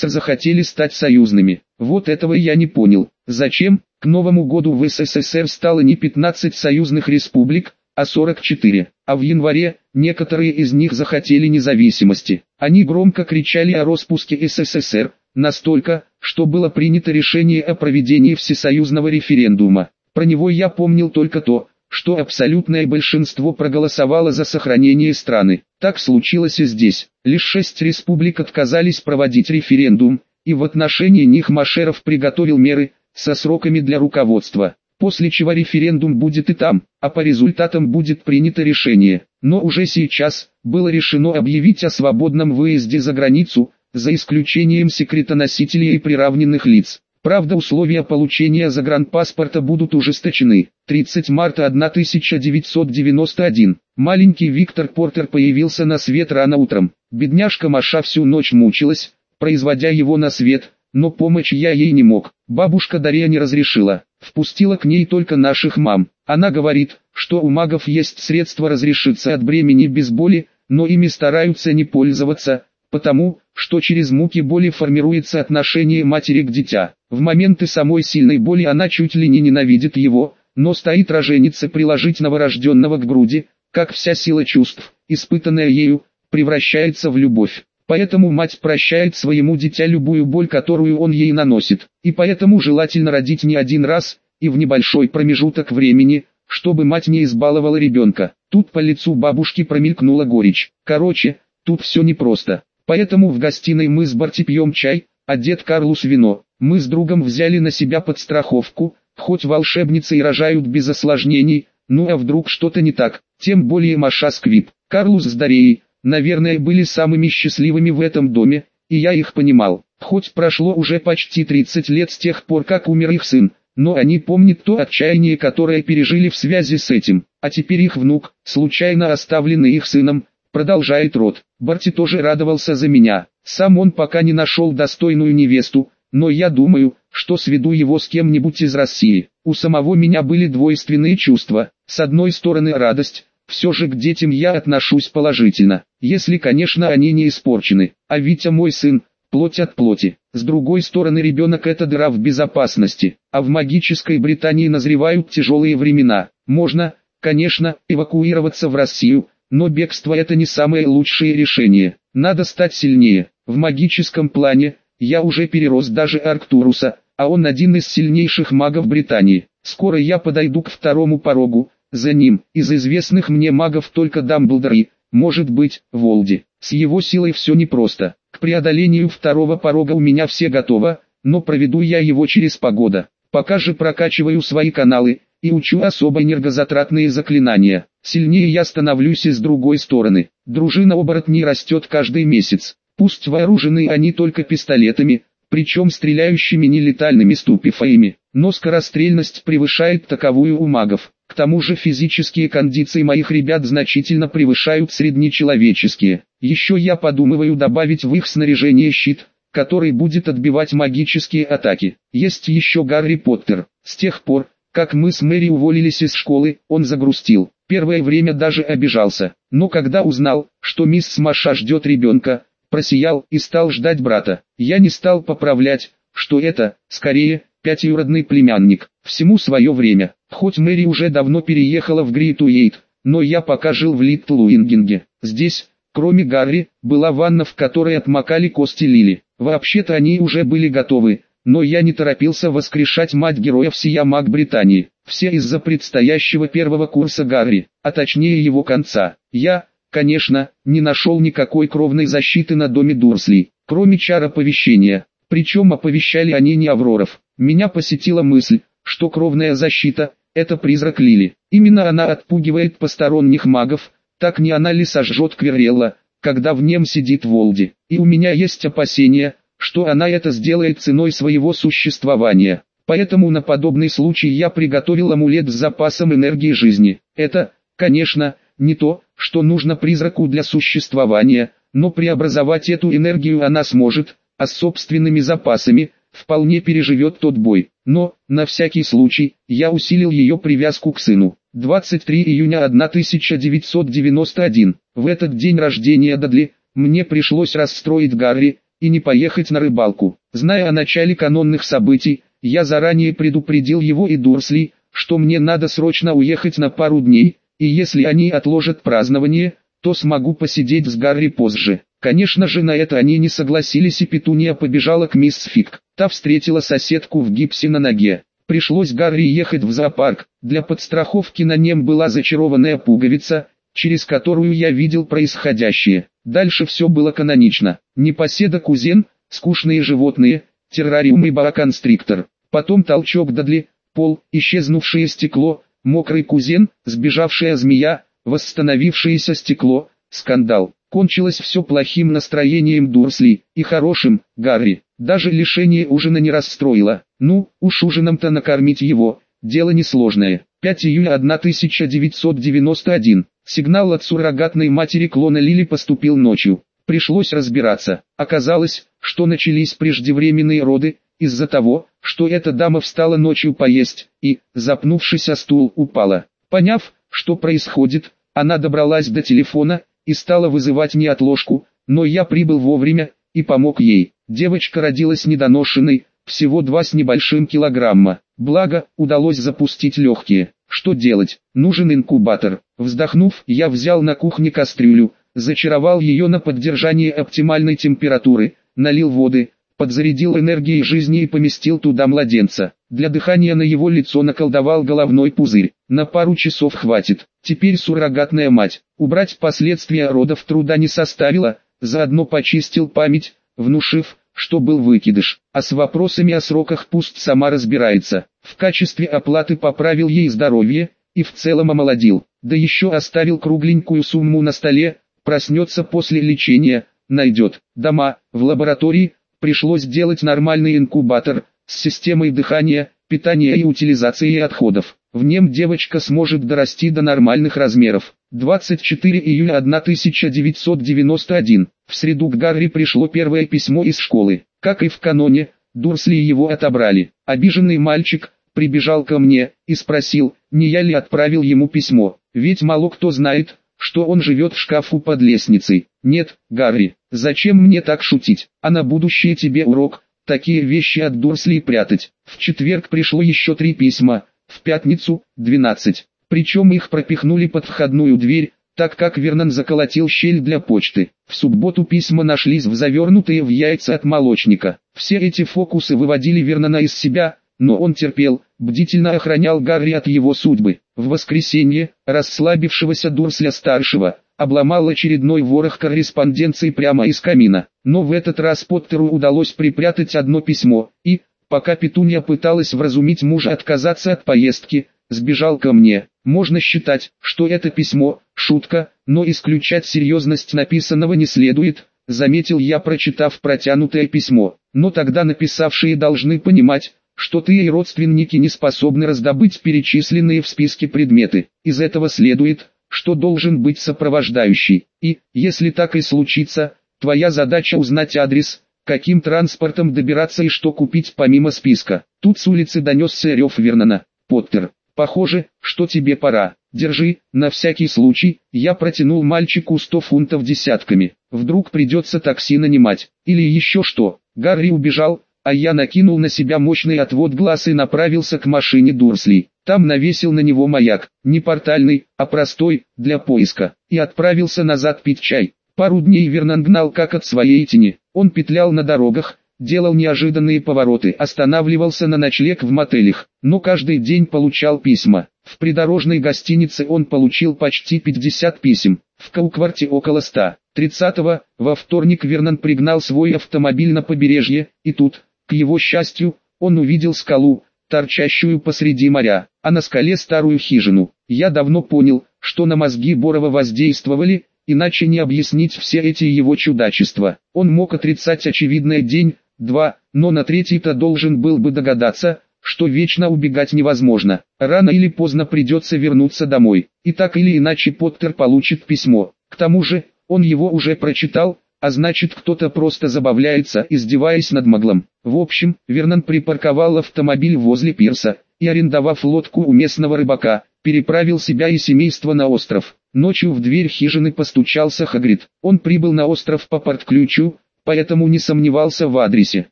захотели стать союзными. Вот этого я не понял. Зачем? К Новому году в СССР стало не 15 союзных республик, а 44. А в январе, некоторые из них захотели независимости. Они громко кричали о распуске СССР, настолько, что было принято решение о проведении всесоюзного референдума. Про него я помнил только то, что абсолютное большинство проголосовало за сохранение страны. Так случилось и здесь. Лишь шесть республик отказались проводить референдум, и в отношении них Машеров приготовил меры, со сроками для руководства. После чего референдум будет и там, а по результатам будет принято решение. Но уже сейчас, было решено объявить о свободном выезде за границу, за исключением секретоносителей и приравненных лиц. Правда условия получения загранпаспорта будут ужесточены. 30 марта 1991. Маленький Виктор Портер появился на свет рано утром. Бедняжка Маша всю ночь мучилась, производя его на свет, но помочь я ей не мог. Бабушка Дарья не разрешила, впустила к ней только наших мам. Она говорит, что у магов есть средства разрешиться от бремени без боли, но ими стараются не пользоваться, потому, что через муки боли формируется отношение матери к дитя. В моменты самой сильной боли она чуть ли не ненавидит его, но стоит роженица приложить новорожденного к груди, как вся сила чувств, испытанная ею, превращается в любовь. Поэтому мать прощает своему дитя любую боль, которую он ей наносит. И поэтому желательно родить не один раз, и в небольшой промежуток времени, чтобы мать не избаловала ребенка. Тут по лицу бабушки промелькнула горечь. Короче, тут все непросто. Поэтому в гостиной мы с Барти пьем чай, а дед Карлус вино. Мы с другом взяли на себя подстраховку, хоть волшебницы и рожают без осложнений, ну а вдруг что-то не так, тем более Маша Сквип. Карлус с Дареей, наверное, были самыми счастливыми в этом доме, и я их понимал. Хоть прошло уже почти 30 лет с тех пор, как умер их сын, но они помнят то отчаяние, которое пережили в связи с этим. А теперь их внук, случайно оставленный их сыном, продолжает род. Барти тоже радовался за меня. Сам он пока не нашел достойную невесту, но я думаю, что сведу его с кем-нибудь из России. У самого меня были двойственные чувства. С одной стороны радость, все же к детям я отношусь положительно, если, конечно, они не испорчены. А Витя мой сын, плоть от плоти. С другой стороны ребенок это дыра в безопасности, а в магической Британии назревают тяжелые времена. Можно, конечно, эвакуироваться в Россию, но бегство это не самое лучшее решение. Надо стать сильнее. В магическом плане, я уже перерос даже Арктуруса, а он один из сильнейших магов Британии. Скоро я подойду к второму порогу, за ним, из известных мне магов только Дамблдор и, может быть, Волди. С его силой все непросто. К преодолению второго порога у меня все готово, но проведу я его через погода. Пока же прокачиваю свои каналы, и учу особо энергозатратные заклинания. Сильнее я становлюсь и с другой стороны. Дружина оборотней растет каждый месяц. Пусть вооружены они только пистолетами, причем стреляющими нелетальными ступифаями, но скорострельность превышает таковую у магов. К тому же физические кондиции моих ребят значительно превышают среднечеловеческие. Еще я подумываю добавить в их снаряжение щит, который будет отбивать магические атаки. Есть еще Гарри Поттер. С тех пор, как мы с Мэри уволились из школы, он загрустил. Первое время даже обижался. Но когда узнал, что мисс Маша ждет ребенка, просиял и стал ждать брата. Я не стал поправлять, что это, скорее, пятиюродный племянник. Всему свое время. Хоть Мэри уже давно переехала в Гритуэйт, но я пока жил в Литтлуингинге. Здесь, кроме Гарри, была ванна, в которой отмокали кости Лили. Вообще-то они уже были готовы, но я не торопился воскрешать мать героев сия маг Британии. Все из-за предстоящего первого курса Гарри, а точнее его конца. Я, конечно, не нашел никакой кровной защиты на доме Дурсли, кроме чар оповещения. Причем оповещали они не Авроров. Меня посетила мысль, что кровная защита – это призрак Лили. Именно она отпугивает посторонних магов, так не она ли сожжет Кверелла, когда в нем сидит Волди. И у меня есть опасения, что она это сделает ценой своего существования. Поэтому на подобный случай я приготовил амулет с запасом энергии жизни. Это, конечно, не то, что нужно призраку для существования, но преобразовать эту энергию она сможет, а с собственными запасами, вполне переживет тот бой. Но, на всякий случай, я усилил ее привязку к сыну. 23 июня 1991. В этот день рождения Дадли, мне пришлось расстроить Гарри, и не поехать на рыбалку. Зная о начале канонных событий, я заранее предупредил его и Дурсли, что мне надо срочно уехать на пару дней, и если они отложат празднование, то смогу посидеть с Гарри позже. Конечно же на это они не согласились и Петуния побежала к мисс Фик. Та встретила соседку в гипсе на ноге. Пришлось Гарри ехать в зоопарк. Для подстраховки на нем была зачарованная пуговица, через которую я видел происходящее. Дальше все было канонично. Непоседа кузен, скучные животные, террариум и бараконстриктор. Потом толчок Дадли, пол, исчезнувшее стекло, мокрый кузен, сбежавшая змея, восстановившееся стекло, скандал. Кончилось все плохим настроением Дурсли и хорошим, Гарри. Даже лишение ужина не расстроило. Ну, уж ужином-то накормить его, дело несложное. 5 июля 1991. Сигнал от суррогатной матери клона Лили поступил ночью. Пришлось разбираться. Оказалось, что начались преждевременные роды, из-за того, что эта дама встала ночью поесть, и, запнувшись о стул, упала. Поняв, что происходит, она добралась до телефона, и стала вызывать неотложку, но я прибыл вовремя, и помог ей. Девочка родилась недоношенной, всего два с небольшим килограмма. Благо, удалось запустить легкие. Что делать? Нужен инкубатор. Вздохнув, я взял на кухне кастрюлю, зачаровал ее на поддержание оптимальной температуры, налил воды, подзарядил энергией жизни и поместил туда младенца. Для дыхания на его лицо наколдовал головной пузырь. На пару часов хватит. Теперь суррогатная мать. Убрать последствия родов труда не составило, заодно почистил память, внушив, что был выкидыш, а с вопросами о сроках пусть сама разбирается. В качестве оплаты поправил ей здоровье, и в целом омолодил, да еще оставил кругленькую сумму на столе, проснется после лечения, найдет. Дома, в лаборатории, пришлось делать нормальный инкубатор, с системой дыхания, питания и утилизации отходов. В нем девочка сможет дорасти до нормальных размеров. 24 июля 1991. В среду к Гарри пришло первое письмо из школы. Как и в каноне, Дурсли его отобрали. Обиженный мальчик прибежал ко мне и спросил, не я ли отправил ему письмо. Ведь мало кто знает, что он живет в шкафу под лестницей. Нет, Гарри, зачем мне так шутить? А на будущее тебе урок, такие вещи от Дурсли прятать. В четверг пришло еще три письма, в пятницу – 12. Причем их пропихнули под входную дверь, так как Вернон заколотил щель для почты. В субботу письма нашлись в завернутые в яйца от молочника. Все эти фокусы выводили Вернона из себя, но он терпел, бдительно охранял Гарри от его судьбы. В воскресенье, расслабившегося Дурсля-старшего, обломал очередной ворох корреспонденции прямо из камина. Но в этот раз Поттеру удалось припрятать одно письмо, и, пока Петунья пыталась вразумить мужа отказаться от поездки, сбежал ко мне. Можно считать, что это письмо – шутка, но исключать серьезность написанного не следует, заметил я, прочитав протянутое письмо. Но тогда написавшие должны понимать, что ты и родственники не способны раздобыть перечисленные в списке предметы. Из этого следует, что должен быть сопровождающий. И, если так и случится, твоя задача узнать адрес, каким транспортом добираться и что купить помимо списка. Тут с улицы донесся рев Вернона. Поттер, похоже, что тебе пора. Держи, на всякий случай, я протянул мальчику 100 фунтов десятками. Вдруг придется такси нанимать. Или еще что. Гарри убежал, а я накинул на себя мощный отвод глаз и направился к машине Дурсли. Там навесил на него маяк, не портальный, а простой, для поиска, и отправился назад пить чай. Пару дней Вернон гнал как от своей тени, он петлял на дорогах, делал неожиданные повороты, останавливался на ночлег в мотелях, но каждый день получал письма. В придорожной гостинице он получил почти 50 писем, в Каукварте около 100. 30-го, во вторник Вернон пригнал свой автомобиль на побережье, и тут, к его счастью, он увидел скалу, торчащую посреди моря, а на скале старую хижину. Я давно понял, что на мозги Борова воздействовали, иначе не объяснить все эти его чудачества. Он мог отрицать очевидное день, два, но на третий-то должен был бы догадаться, что вечно убегать невозможно. Рано или поздно придется вернуться домой, и так или иначе Поттер получит письмо. К тому же, он его уже прочитал, а значит кто-то просто забавляется, издеваясь над Маглом. В общем, Вернон припарковал автомобиль возле пирса, и арендовав лодку у местного рыбака, переправил себя и семейство на остров. Ночью в дверь хижины постучался Хагрид. Он прибыл на остров по портключу, поэтому не сомневался в адресе.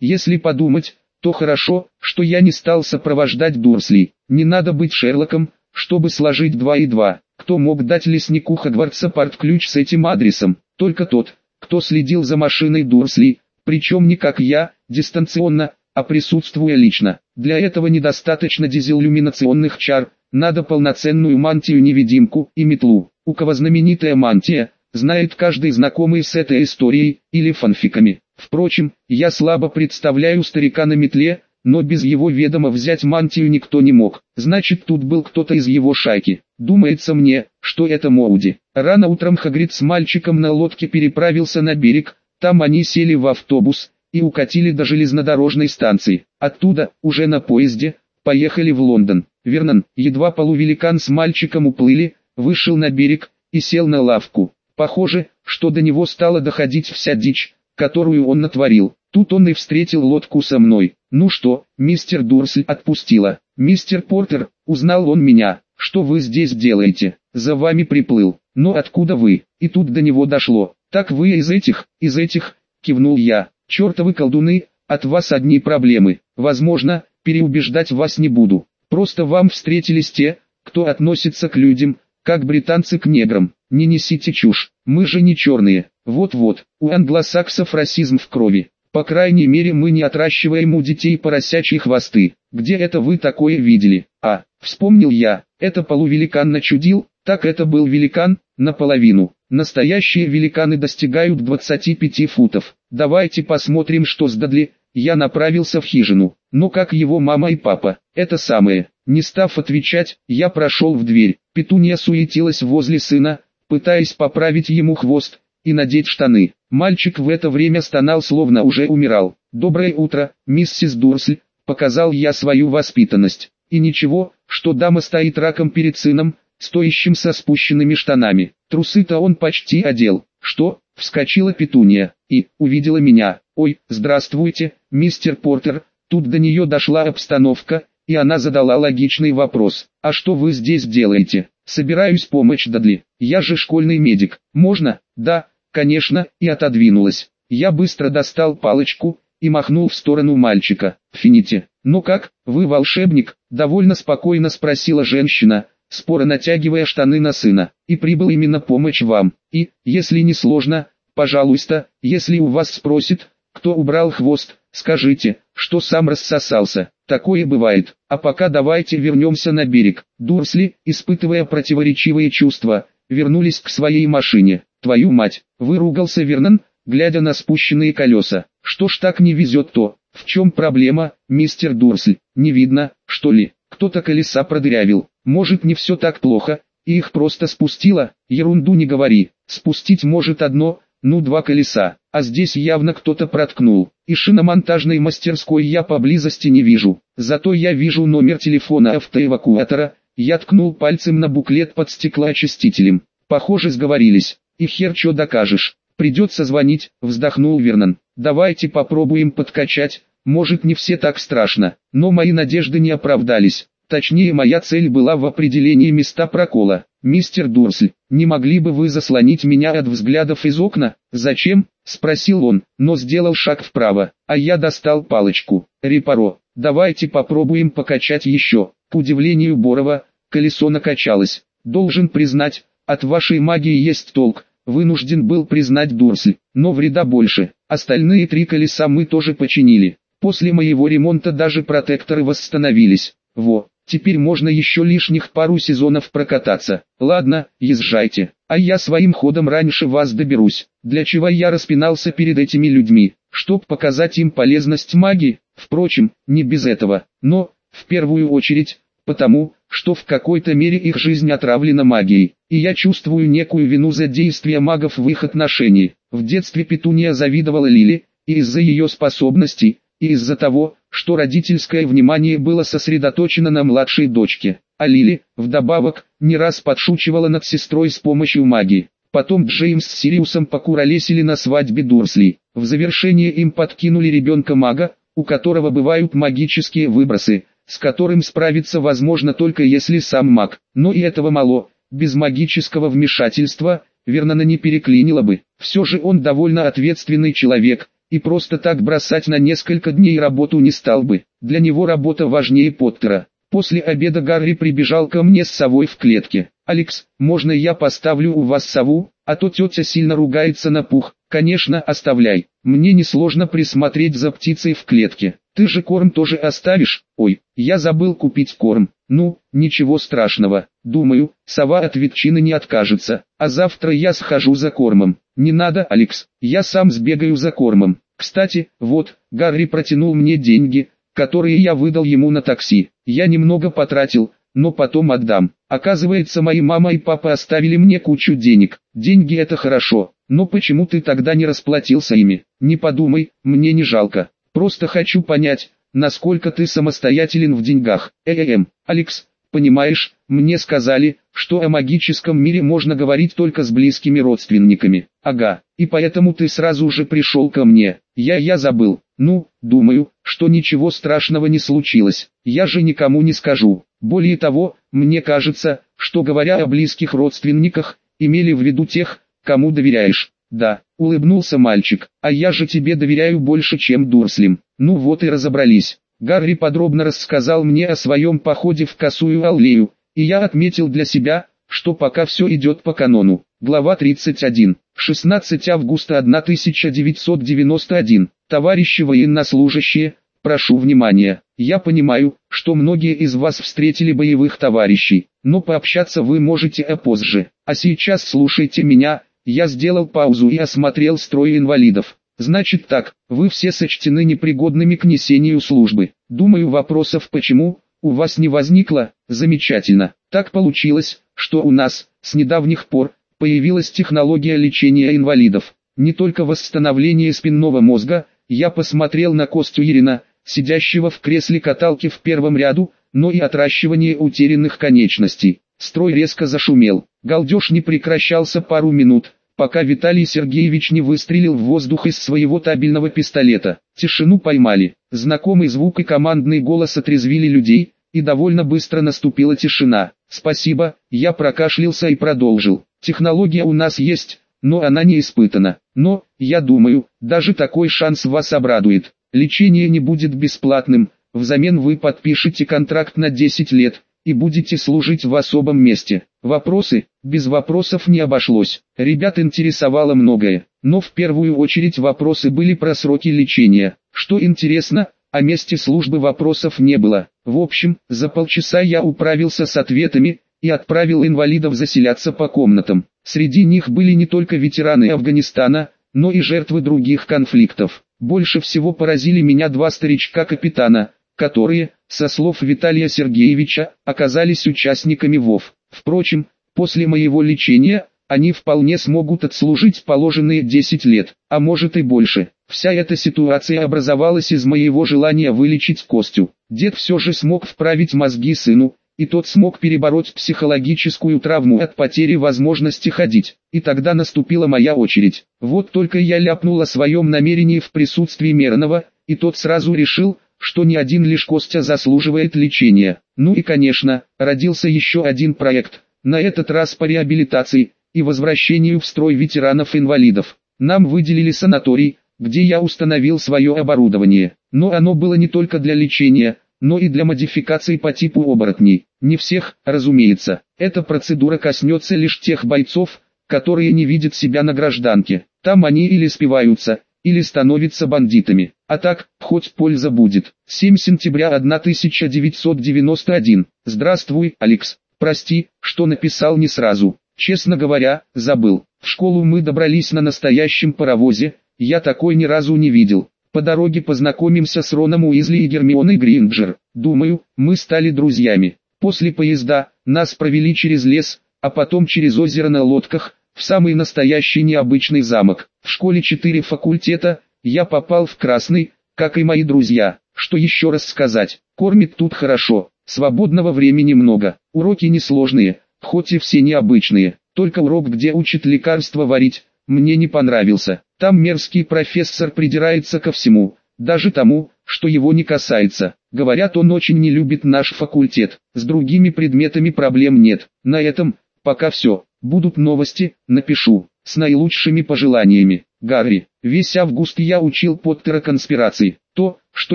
Если подумать, то хорошо, что я не стал сопровождать Дурсли. Не надо быть Шерлоком, чтобы сложить два и два. Кто мог дать леснику Хагвартса портключ с этим адресом? Только тот, кто следил за машиной Дурсли, причем не как я, дистанционно, а присутствуя лично. Для этого недостаточно дизелюминационных чар, надо полноценную мантию-невидимку и метлу. У кого знаменитая мантия, знает каждый знакомый с этой историей или фанфиками. Впрочем, я слабо представляю старика на метле, но без его ведома взять мантию никто не мог. Значит тут был кто-то из его шайки. Думается мне, что это Моуди. Рано утром Хагрид с мальчиком на лодке переправился на берег, там они сели в автобус и укатили до железнодорожной станции. Оттуда, уже на поезде, поехали в Лондон. Вернон, едва полувеликан с мальчиком уплыли, вышел на берег и сел на лавку. Похоже, что до него стала доходить вся дичь, которую он натворил. Тут он и встретил лодку со мной. Ну что, мистер Дурсль отпустила. Мистер Портер, узнал он меня. Что вы здесь делаете? За вами приплыл. Но откуда вы? И тут до него дошло. Так вы из этих, из этих, кивнул я. Чертовы колдуны, от вас одни проблемы. Возможно, переубеждать вас не буду. Просто вам встретились те, кто относится к людям, как британцы к неграм. Не несите чушь, мы же не черные. Вот-вот, у англосаксов расизм в крови. По крайней мере мы не отращиваем у детей поросячьи хвосты. Где это вы такое видели? А, вспомнил я, это полувеликан начудил, так это был великан, наполовину. Настоящие великаны достигают 25 футов. Давайте посмотрим что с Дадли. Я направился в хижину, но как его мама и папа, это самое. Не став отвечать, я прошел в дверь. Петунья суетилась возле сына, пытаясь поправить ему хвост и надеть штаны. Мальчик в это время стонал словно уже умирал. «Доброе утро, миссис Дурсль», показал я свою воспитанность. И ничего, что дама стоит раком перед сыном, стоящим со спущенными штанами. Трусы-то он почти одел. Что? Вскочила петунья и увидела меня. Ой, здравствуйте, мистер Портер. Тут до нее дошла обстановка, и она задала логичный вопрос. А что вы здесь делаете? Собираюсь помочь Дадли. Я же школьный медик. Можно? Да, конечно, и отодвинулась. Я быстро достал палочку и махнул в сторону мальчика. Фините. Ну как, вы волшебник? Довольно спокойно спросила женщина, споро натягивая штаны на сына. И прибыл именно помочь вам. И, если не сложно, пожалуйста, если у вас спросит, кто убрал хвост, скажите, что сам рассосался. Такое бывает. А пока давайте вернемся на берег. Дурсли, испытывая противоречивые чувства, вернулись к своей машине. Твою мать, выругался Вернон, глядя на спущенные колеса. Что ж так не везет то? В чем проблема, мистер Дурсль? Не видно, что ли? Кто-то колеса продырявил. Может не все так плохо, и их просто спустило? Ерунду не говори. Спустить может одно, ну два колеса, а здесь явно кто-то проткнул. И шиномонтажной мастерской я поблизости не вижу. Зато я вижу номер телефона автоэвакуатора. Я ткнул пальцем на буклет под стеклоочистителем. Похоже сговорились. И хер что докажешь. Придется звонить, вздохнул Вернон. Давайте попробуем подкачать. Может не все так страшно, но мои надежды не оправдались. Точнее моя цель была в определении места прокола. «Мистер Дурсль, не могли бы вы заслонить меня от взглядов из окна?» «Зачем?» – спросил он, но сделал шаг вправо, а я достал палочку. «Репаро, давайте попробуем покачать еще». К удивлению Борова, колесо накачалось. «Должен признать, от вашей магии есть толк», вынужден был признать Дурсль, но вреда больше. Остальные три колеса мы тоже починили. После моего ремонта даже протекторы восстановились. Во, Теперь можно еще лишних пару сезонов прокататься. Ладно, езжайте, а я своим ходом раньше вас доберусь. Для чего я распинался перед этими людьми? Чтоб показать им полезность магии? Впрочем, не без этого. Но, в первую очередь, потому, что в какой-то мере их жизнь отравлена магией. И я чувствую некую вину за действия магов в их отношении. В детстве Петуния завидовала Лили, и из-за ее способностей, из-за того, что родительское внимание было сосредоточено на младшей дочке. А Лили, вдобавок, не раз подшучивала над сестрой с помощью магии. Потом Джеймс с Сириусом покуролесили на свадьбе Дурсли. В завершение им подкинули ребенка-мага, у которого бывают магические выбросы, с которым справиться возможно только если сам маг. Но и этого мало, без магического вмешательства, Вернона не переклинило бы. Все же он довольно ответственный человек, и просто так бросать на несколько дней работу не стал бы. Для него работа важнее Поттера. После обеда Гарри прибежал ко мне с совой в клетке. «Алекс, можно я поставлю у вас сову?» а то тетя сильно ругается на пух. Конечно, оставляй. Мне несложно присмотреть за птицей в клетке. Ты же корм тоже оставишь? Ой, я забыл купить корм. Ну, ничего страшного. Думаю, сова от ветчины не откажется. А завтра я схожу за кормом. Не надо, Алекс, я сам сбегаю за кормом. Кстати, вот, Гарри протянул мне деньги, которые я выдал ему на такси. Я немного потратил, но потом отдам. Оказывается, мои мама и папа оставили мне кучу денег. Деньги это хорошо, но почему ты тогда не расплатился ими? Не подумай, мне не жалко. Просто хочу понять, насколько ты самостоятелен в деньгах. Эм, Алекс, понимаешь, мне сказали, что о магическом мире можно говорить только с близкими родственниками. Ага, и поэтому ты сразу же пришел ко мне. Я я забыл. Ну, думаю, что ничего страшного не случилось. Я же никому не скажу. Более того, мне кажется, что говоря о близких родственниках, имели в виду тех, кому доверяешь. Да, улыбнулся мальчик, а я же тебе доверяю больше, чем Дурслим. Ну вот и разобрались. Гарри подробно рассказал мне о своем походе в Косую Аллею, и я отметил для себя, что пока все идет по канону. Глава 31. 16 августа 1991. Товарищи военнослужащие, прошу внимания. Я понимаю, что многие из вас встретили боевых товарищей, но пообщаться вы можете а позже. А сейчас слушайте меня, я сделал паузу и осмотрел строй инвалидов. Значит так, вы все сочтены непригодными к несению службы. Думаю вопросов почему, у вас не возникло, замечательно. Так получилось, что у нас, с недавних пор, появилась технология лечения инвалидов. Не только восстановление спинного мозга, я посмотрел на Костю Ирина, сидящего в кресле каталки в первом ряду, но и отращивание утерянных конечностей. Строй резко зашумел. Галдеж не прекращался пару минут, пока Виталий Сергеевич не выстрелил в воздух из своего табельного пистолета. Тишину поймали. Знакомый звук и командный голос отрезвили людей, и довольно быстро наступила тишина. «Спасибо», я прокашлялся и продолжил. «Технология у нас есть, но она не испытана. Но, я думаю, даже такой шанс вас обрадует. Лечение не будет бесплатным, взамен вы подпишете контракт на 10 лет, и будете служить в особом месте. Вопросы? Без вопросов не обошлось. Ребят интересовало многое, но в первую очередь вопросы были про сроки лечения. Что интересно, о месте службы вопросов не было. В общем, за полчаса я управился с ответами и отправил инвалидов заселяться по комнатам. Среди них были не только ветераны Афганистана, но и жертвы других конфликтов. Больше всего поразили меня два старичка-капитана, которые, со слов Виталия Сергеевича, оказались участниками ВОВ. Впрочем, после моего лечения, они вполне смогут отслужить положенные 10 лет, а может и больше. Вся эта ситуация образовалась из моего желания вылечить Костю. Дед все же смог вправить мозги сыну, и тот смог перебороть психологическую травму от потери возможности ходить. И тогда наступила моя очередь. Вот только я ляпнул о своем намерении в присутствии Мернова, и тот сразу решил, что ни один лишь Костя заслуживает лечения. Ну и конечно, родился еще один проект, на этот раз по реабилитации и возвращению в строй ветеранов-инвалидов. Нам выделили санаторий, где я установил свое оборудование, но оно было не только для лечения, но и для модификации по типу оборотней. Не всех, разумеется. Эта процедура коснется лишь тех бойцов, которые не видят себя на гражданке. Там они или спиваются, или становятся бандитами. А так, хоть польза будет. 7 сентября 1991. Здравствуй, Алекс. Прости, что написал не сразу. Честно говоря, забыл. В школу мы добрались на настоящем паровозе, я такой ни разу не видел. По дороге познакомимся с Роном Уизли и Гермионой Гринджер. Думаю, мы стали друзьями. После поезда, нас провели через лес, а потом через озеро на лодках, в самый настоящий необычный замок. В школе четыре факультета, я попал в красный, как и мои друзья. Что еще раз сказать, кормит тут хорошо, свободного времени много, уроки несложные, хоть и все необычные. Только урок, где учат лекарства варить, мне не понравился. Там мерзкий профессор придирается ко всему, даже тому, что его не касается. Говорят, он очень не любит наш факультет. С другими предметами проблем нет. На этом, пока все. Будут новости, напишу. С наилучшими пожеланиями. Гарри. Весь август я учил Поттера конспирации. То, что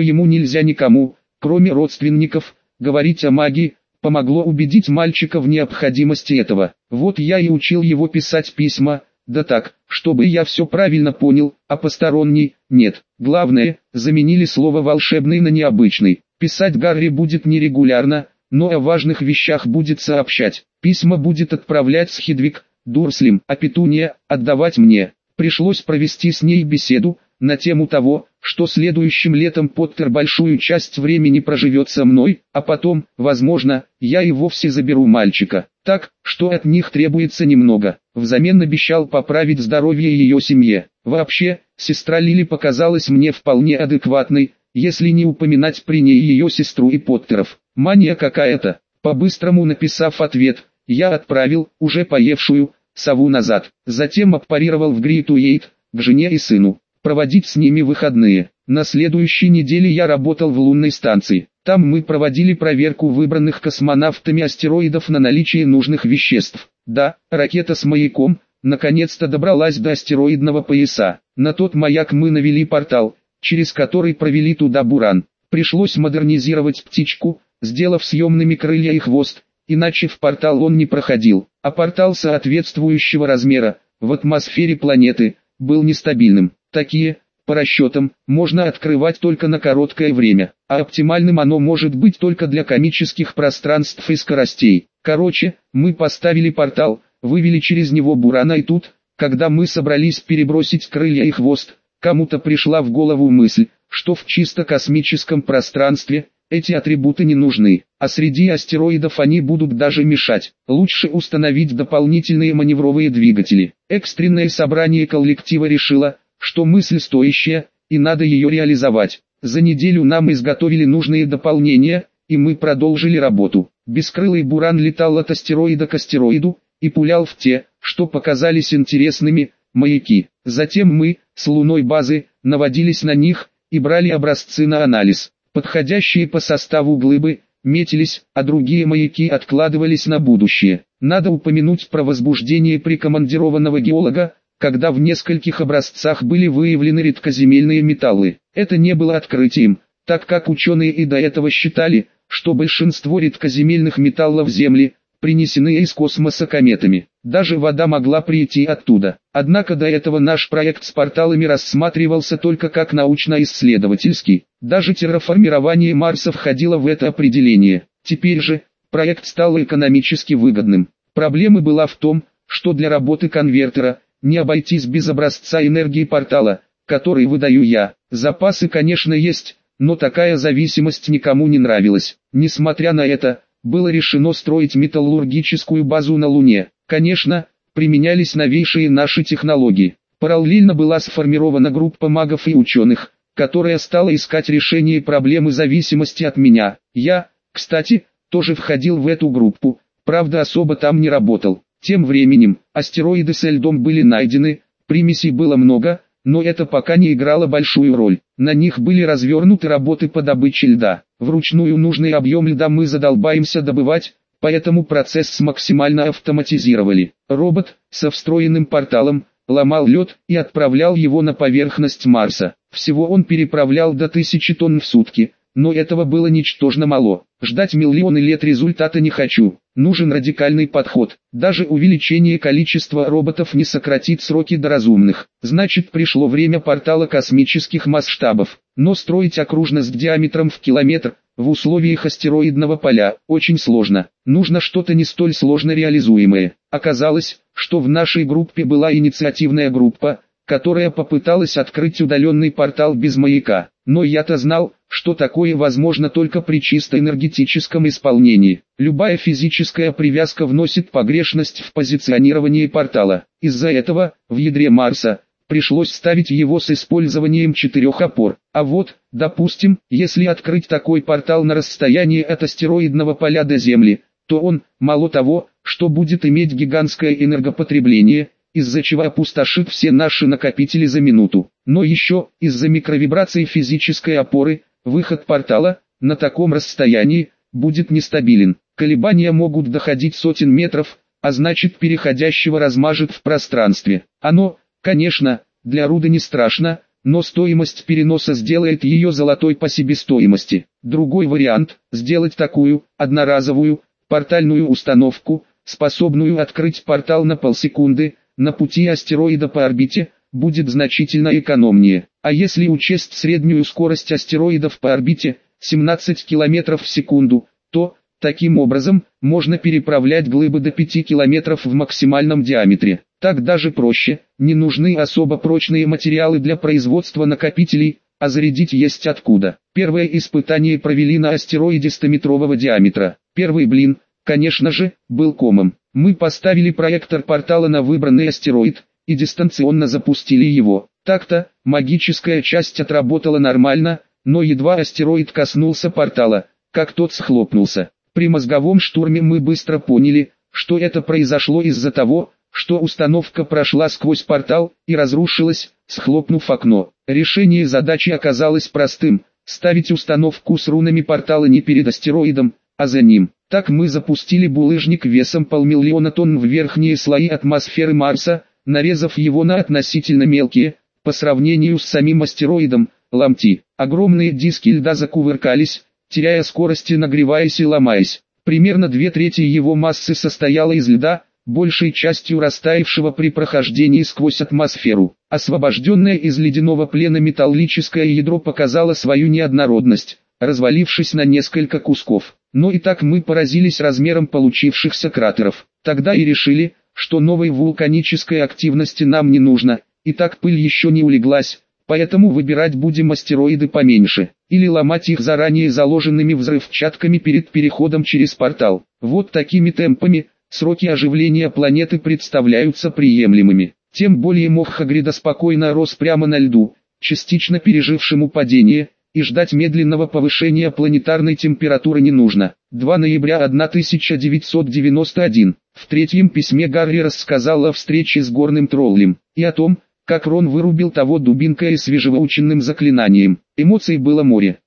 ему нельзя никому, кроме родственников, говорить о магии, помогло убедить мальчика в необходимости этого. Вот я и учил его писать письма, Да так, чтобы я все правильно понял, а посторонний – нет. Главное, заменили слово «волшебный» на «необычный». Писать Гарри будет нерегулярно, но о важных вещах будет сообщать. Письма будет отправлять с Хидвиг, Дурслим, а Петуния – отдавать мне. Пришлось провести с ней беседу, на тему того, что следующим летом Поттер большую часть времени проживет со мной, а потом, возможно, я и вовсе заберу мальчика. Так, что от них требуется немного. Взамен обещал поправить здоровье ее семье. Вообще, сестра Лили показалась мне вполне адекватной, если не упоминать при ней ее сестру и Поттеров. Мания какая-то. По-быстрому написав ответ, я отправил, уже поевшую, сову назад. Затем аппарировал в Гритуэйт, к жене и сыну проводить с ними выходные. На следующей неделе я работал в лунной станции. Там мы проводили проверку выбранных космонавтами астероидов на наличие нужных веществ. Да, ракета с маяком, наконец-то добралась до астероидного пояса. На тот маяк мы навели портал, через который провели туда буран. Пришлось модернизировать птичку, сделав съемными крылья и хвост, иначе в портал он не проходил. А портал соответствующего размера, в атмосфере планеты, был нестабильным. Такие, по расчетам, можно открывать только на короткое время, а оптимальным оно может быть только для комических пространств и скоростей. Короче, мы поставили портал, вывели через него Бурана и тут, когда мы собрались перебросить крылья и хвост, кому-то пришла в голову мысль, что в чисто космическом пространстве, эти атрибуты не нужны, а среди астероидов они будут даже мешать. Лучше установить дополнительные маневровые двигатели. Экстренное собрание коллектива решило, что мысль стоящая, и надо ее реализовать. За неделю нам изготовили нужные дополнения, и мы продолжили работу. Бескрылый буран летал от астероида к астероиду, и пулял в те, что показались интересными, маяки. Затем мы, с луной базы, наводились на них, и брали образцы на анализ. Подходящие по составу глыбы, метились, а другие маяки откладывались на будущее. Надо упомянуть про возбуждение прикомандированного геолога, когда в нескольких образцах были выявлены редкоземельные металлы. Это не было открытием, так как ученые и до этого считали, что большинство редкоземельных металлов Земли принесены из космоса кометами. Даже вода могла прийти оттуда. Однако до этого наш проект с порталами рассматривался только как научно-исследовательский. Даже терраформирование Марса входило в это определение. Теперь же, проект стал экономически выгодным. Проблема была в том, что для работы конвертера, не обойтись без образца энергии портала, который выдаю я. Запасы, конечно, есть, но такая зависимость никому не нравилась. Несмотря на это, было решено строить металлургическую базу на Луне. Конечно, применялись новейшие наши технологии. Параллельно была сформирована группа магов и ученых, которая стала искать решение проблемы зависимости от меня. Я, кстати, тоже входил в эту группу, правда особо там не работал. Тем временем, астероиды со льдом были найдены, примесей было много, но это пока не играло большую роль. На них были развернуты работы по добыче льда. Вручную нужный объем льда мы задолбаемся добывать, поэтому процесс максимально автоматизировали. Робот, со встроенным порталом, ломал лед и отправлял его на поверхность Марса. Всего он переправлял до тысячи тонн в сутки, но этого было ничтожно мало. Ждать миллионы лет результата не хочу. Нужен радикальный подход. Даже увеличение количества роботов не сократит сроки до разумных. Значит пришло время портала космических масштабов. Но строить окружность диаметром в километр, в условиях астероидного поля, очень сложно. Нужно что-то не столь сложно реализуемое. Оказалось, что в нашей группе была инициативная группа, которая попыталась открыть удаленный портал без маяка. Но я-то знал, что такое возможно только при чисто энергетическом исполнении. Любая физическая привязка вносит погрешность в позиционирование портала. Из-за этого, в ядре Марса, пришлось ставить его с использованием четырех опор. А вот, допустим, если открыть такой портал на расстоянии от астероидного поля до Земли, то он, мало того, что будет иметь гигантское энергопотребление, из-за чего опустошит все наши накопители за минуту. Но еще, из-за микровибраций физической опоры, выход портала, на таком расстоянии, будет нестабилен. Колебания могут доходить сотен метров, а значит переходящего размажет в пространстве. Оно, конечно, для Руды не страшно, но стоимость переноса сделает ее золотой по себестоимости. Другой вариант – сделать такую, одноразовую, портальную установку, способную открыть портал на полсекунды, на пути астероида по орбите, будет значительно экономнее. А если учесть среднюю скорость астероидов по орбите, 17 км в секунду, то, таким образом, можно переправлять глыбы до 5 км в максимальном диаметре. Так даже проще, не нужны особо прочные материалы для производства накопителей, а зарядить есть откуда. Первое испытание провели на астероиде 100-метрового диаметра. Первый блин, конечно же, был комом. Мы поставили проектор портала на выбранный астероид, и дистанционно запустили его. Так-то, магическая часть отработала нормально, но едва астероид коснулся портала, как тот схлопнулся. При мозговом штурме мы быстро поняли, что это произошло из-за того, что установка прошла сквозь портал и разрушилась, схлопнув окно. Решение задачи оказалось простым – ставить установку с рунами портала не перед астероидом, а за ним. Так мы запустили булыжник весом полмиллиона тонн в верхние слои атмосферы Марса, нарезав его на относительно мелкие, по сравнению с самим астероидом, ломти. Огромные диски льда закувыркались, теряя скорости нагреваясь и ломаясь. Примерно две трети его массы состояла из льда, большей частью растаявшего при прохождении сквозь атмосферу. Освобожденное из ледяного плена металлическое ядро показало свою неоднородность, развалившись на несколько кусков. Но и так мы поразились размером получившихся кратеров. Тогда и решили, что новой вулканической активности нам не нужно, и так пыль еще не улеглась, поэтому выбирать будем астероиды поменьше, или ломать их заранее заложенными взрывчатками перед переходом через портал. Вот такими темпами, сроки оживления планеты представляются приемлемыми. Тем более Моххагрида спокойно рос прямо на льду, частично пережившему падение, и ждать медленного повышения планетарной температуры не нужно. 2 ноября 1991. В третьем письме Гарри рассказал о встрече с горным троллем, и о том, как Рон вырубил того дубинкой и свежевоученным заклинанием. Эмоций было море.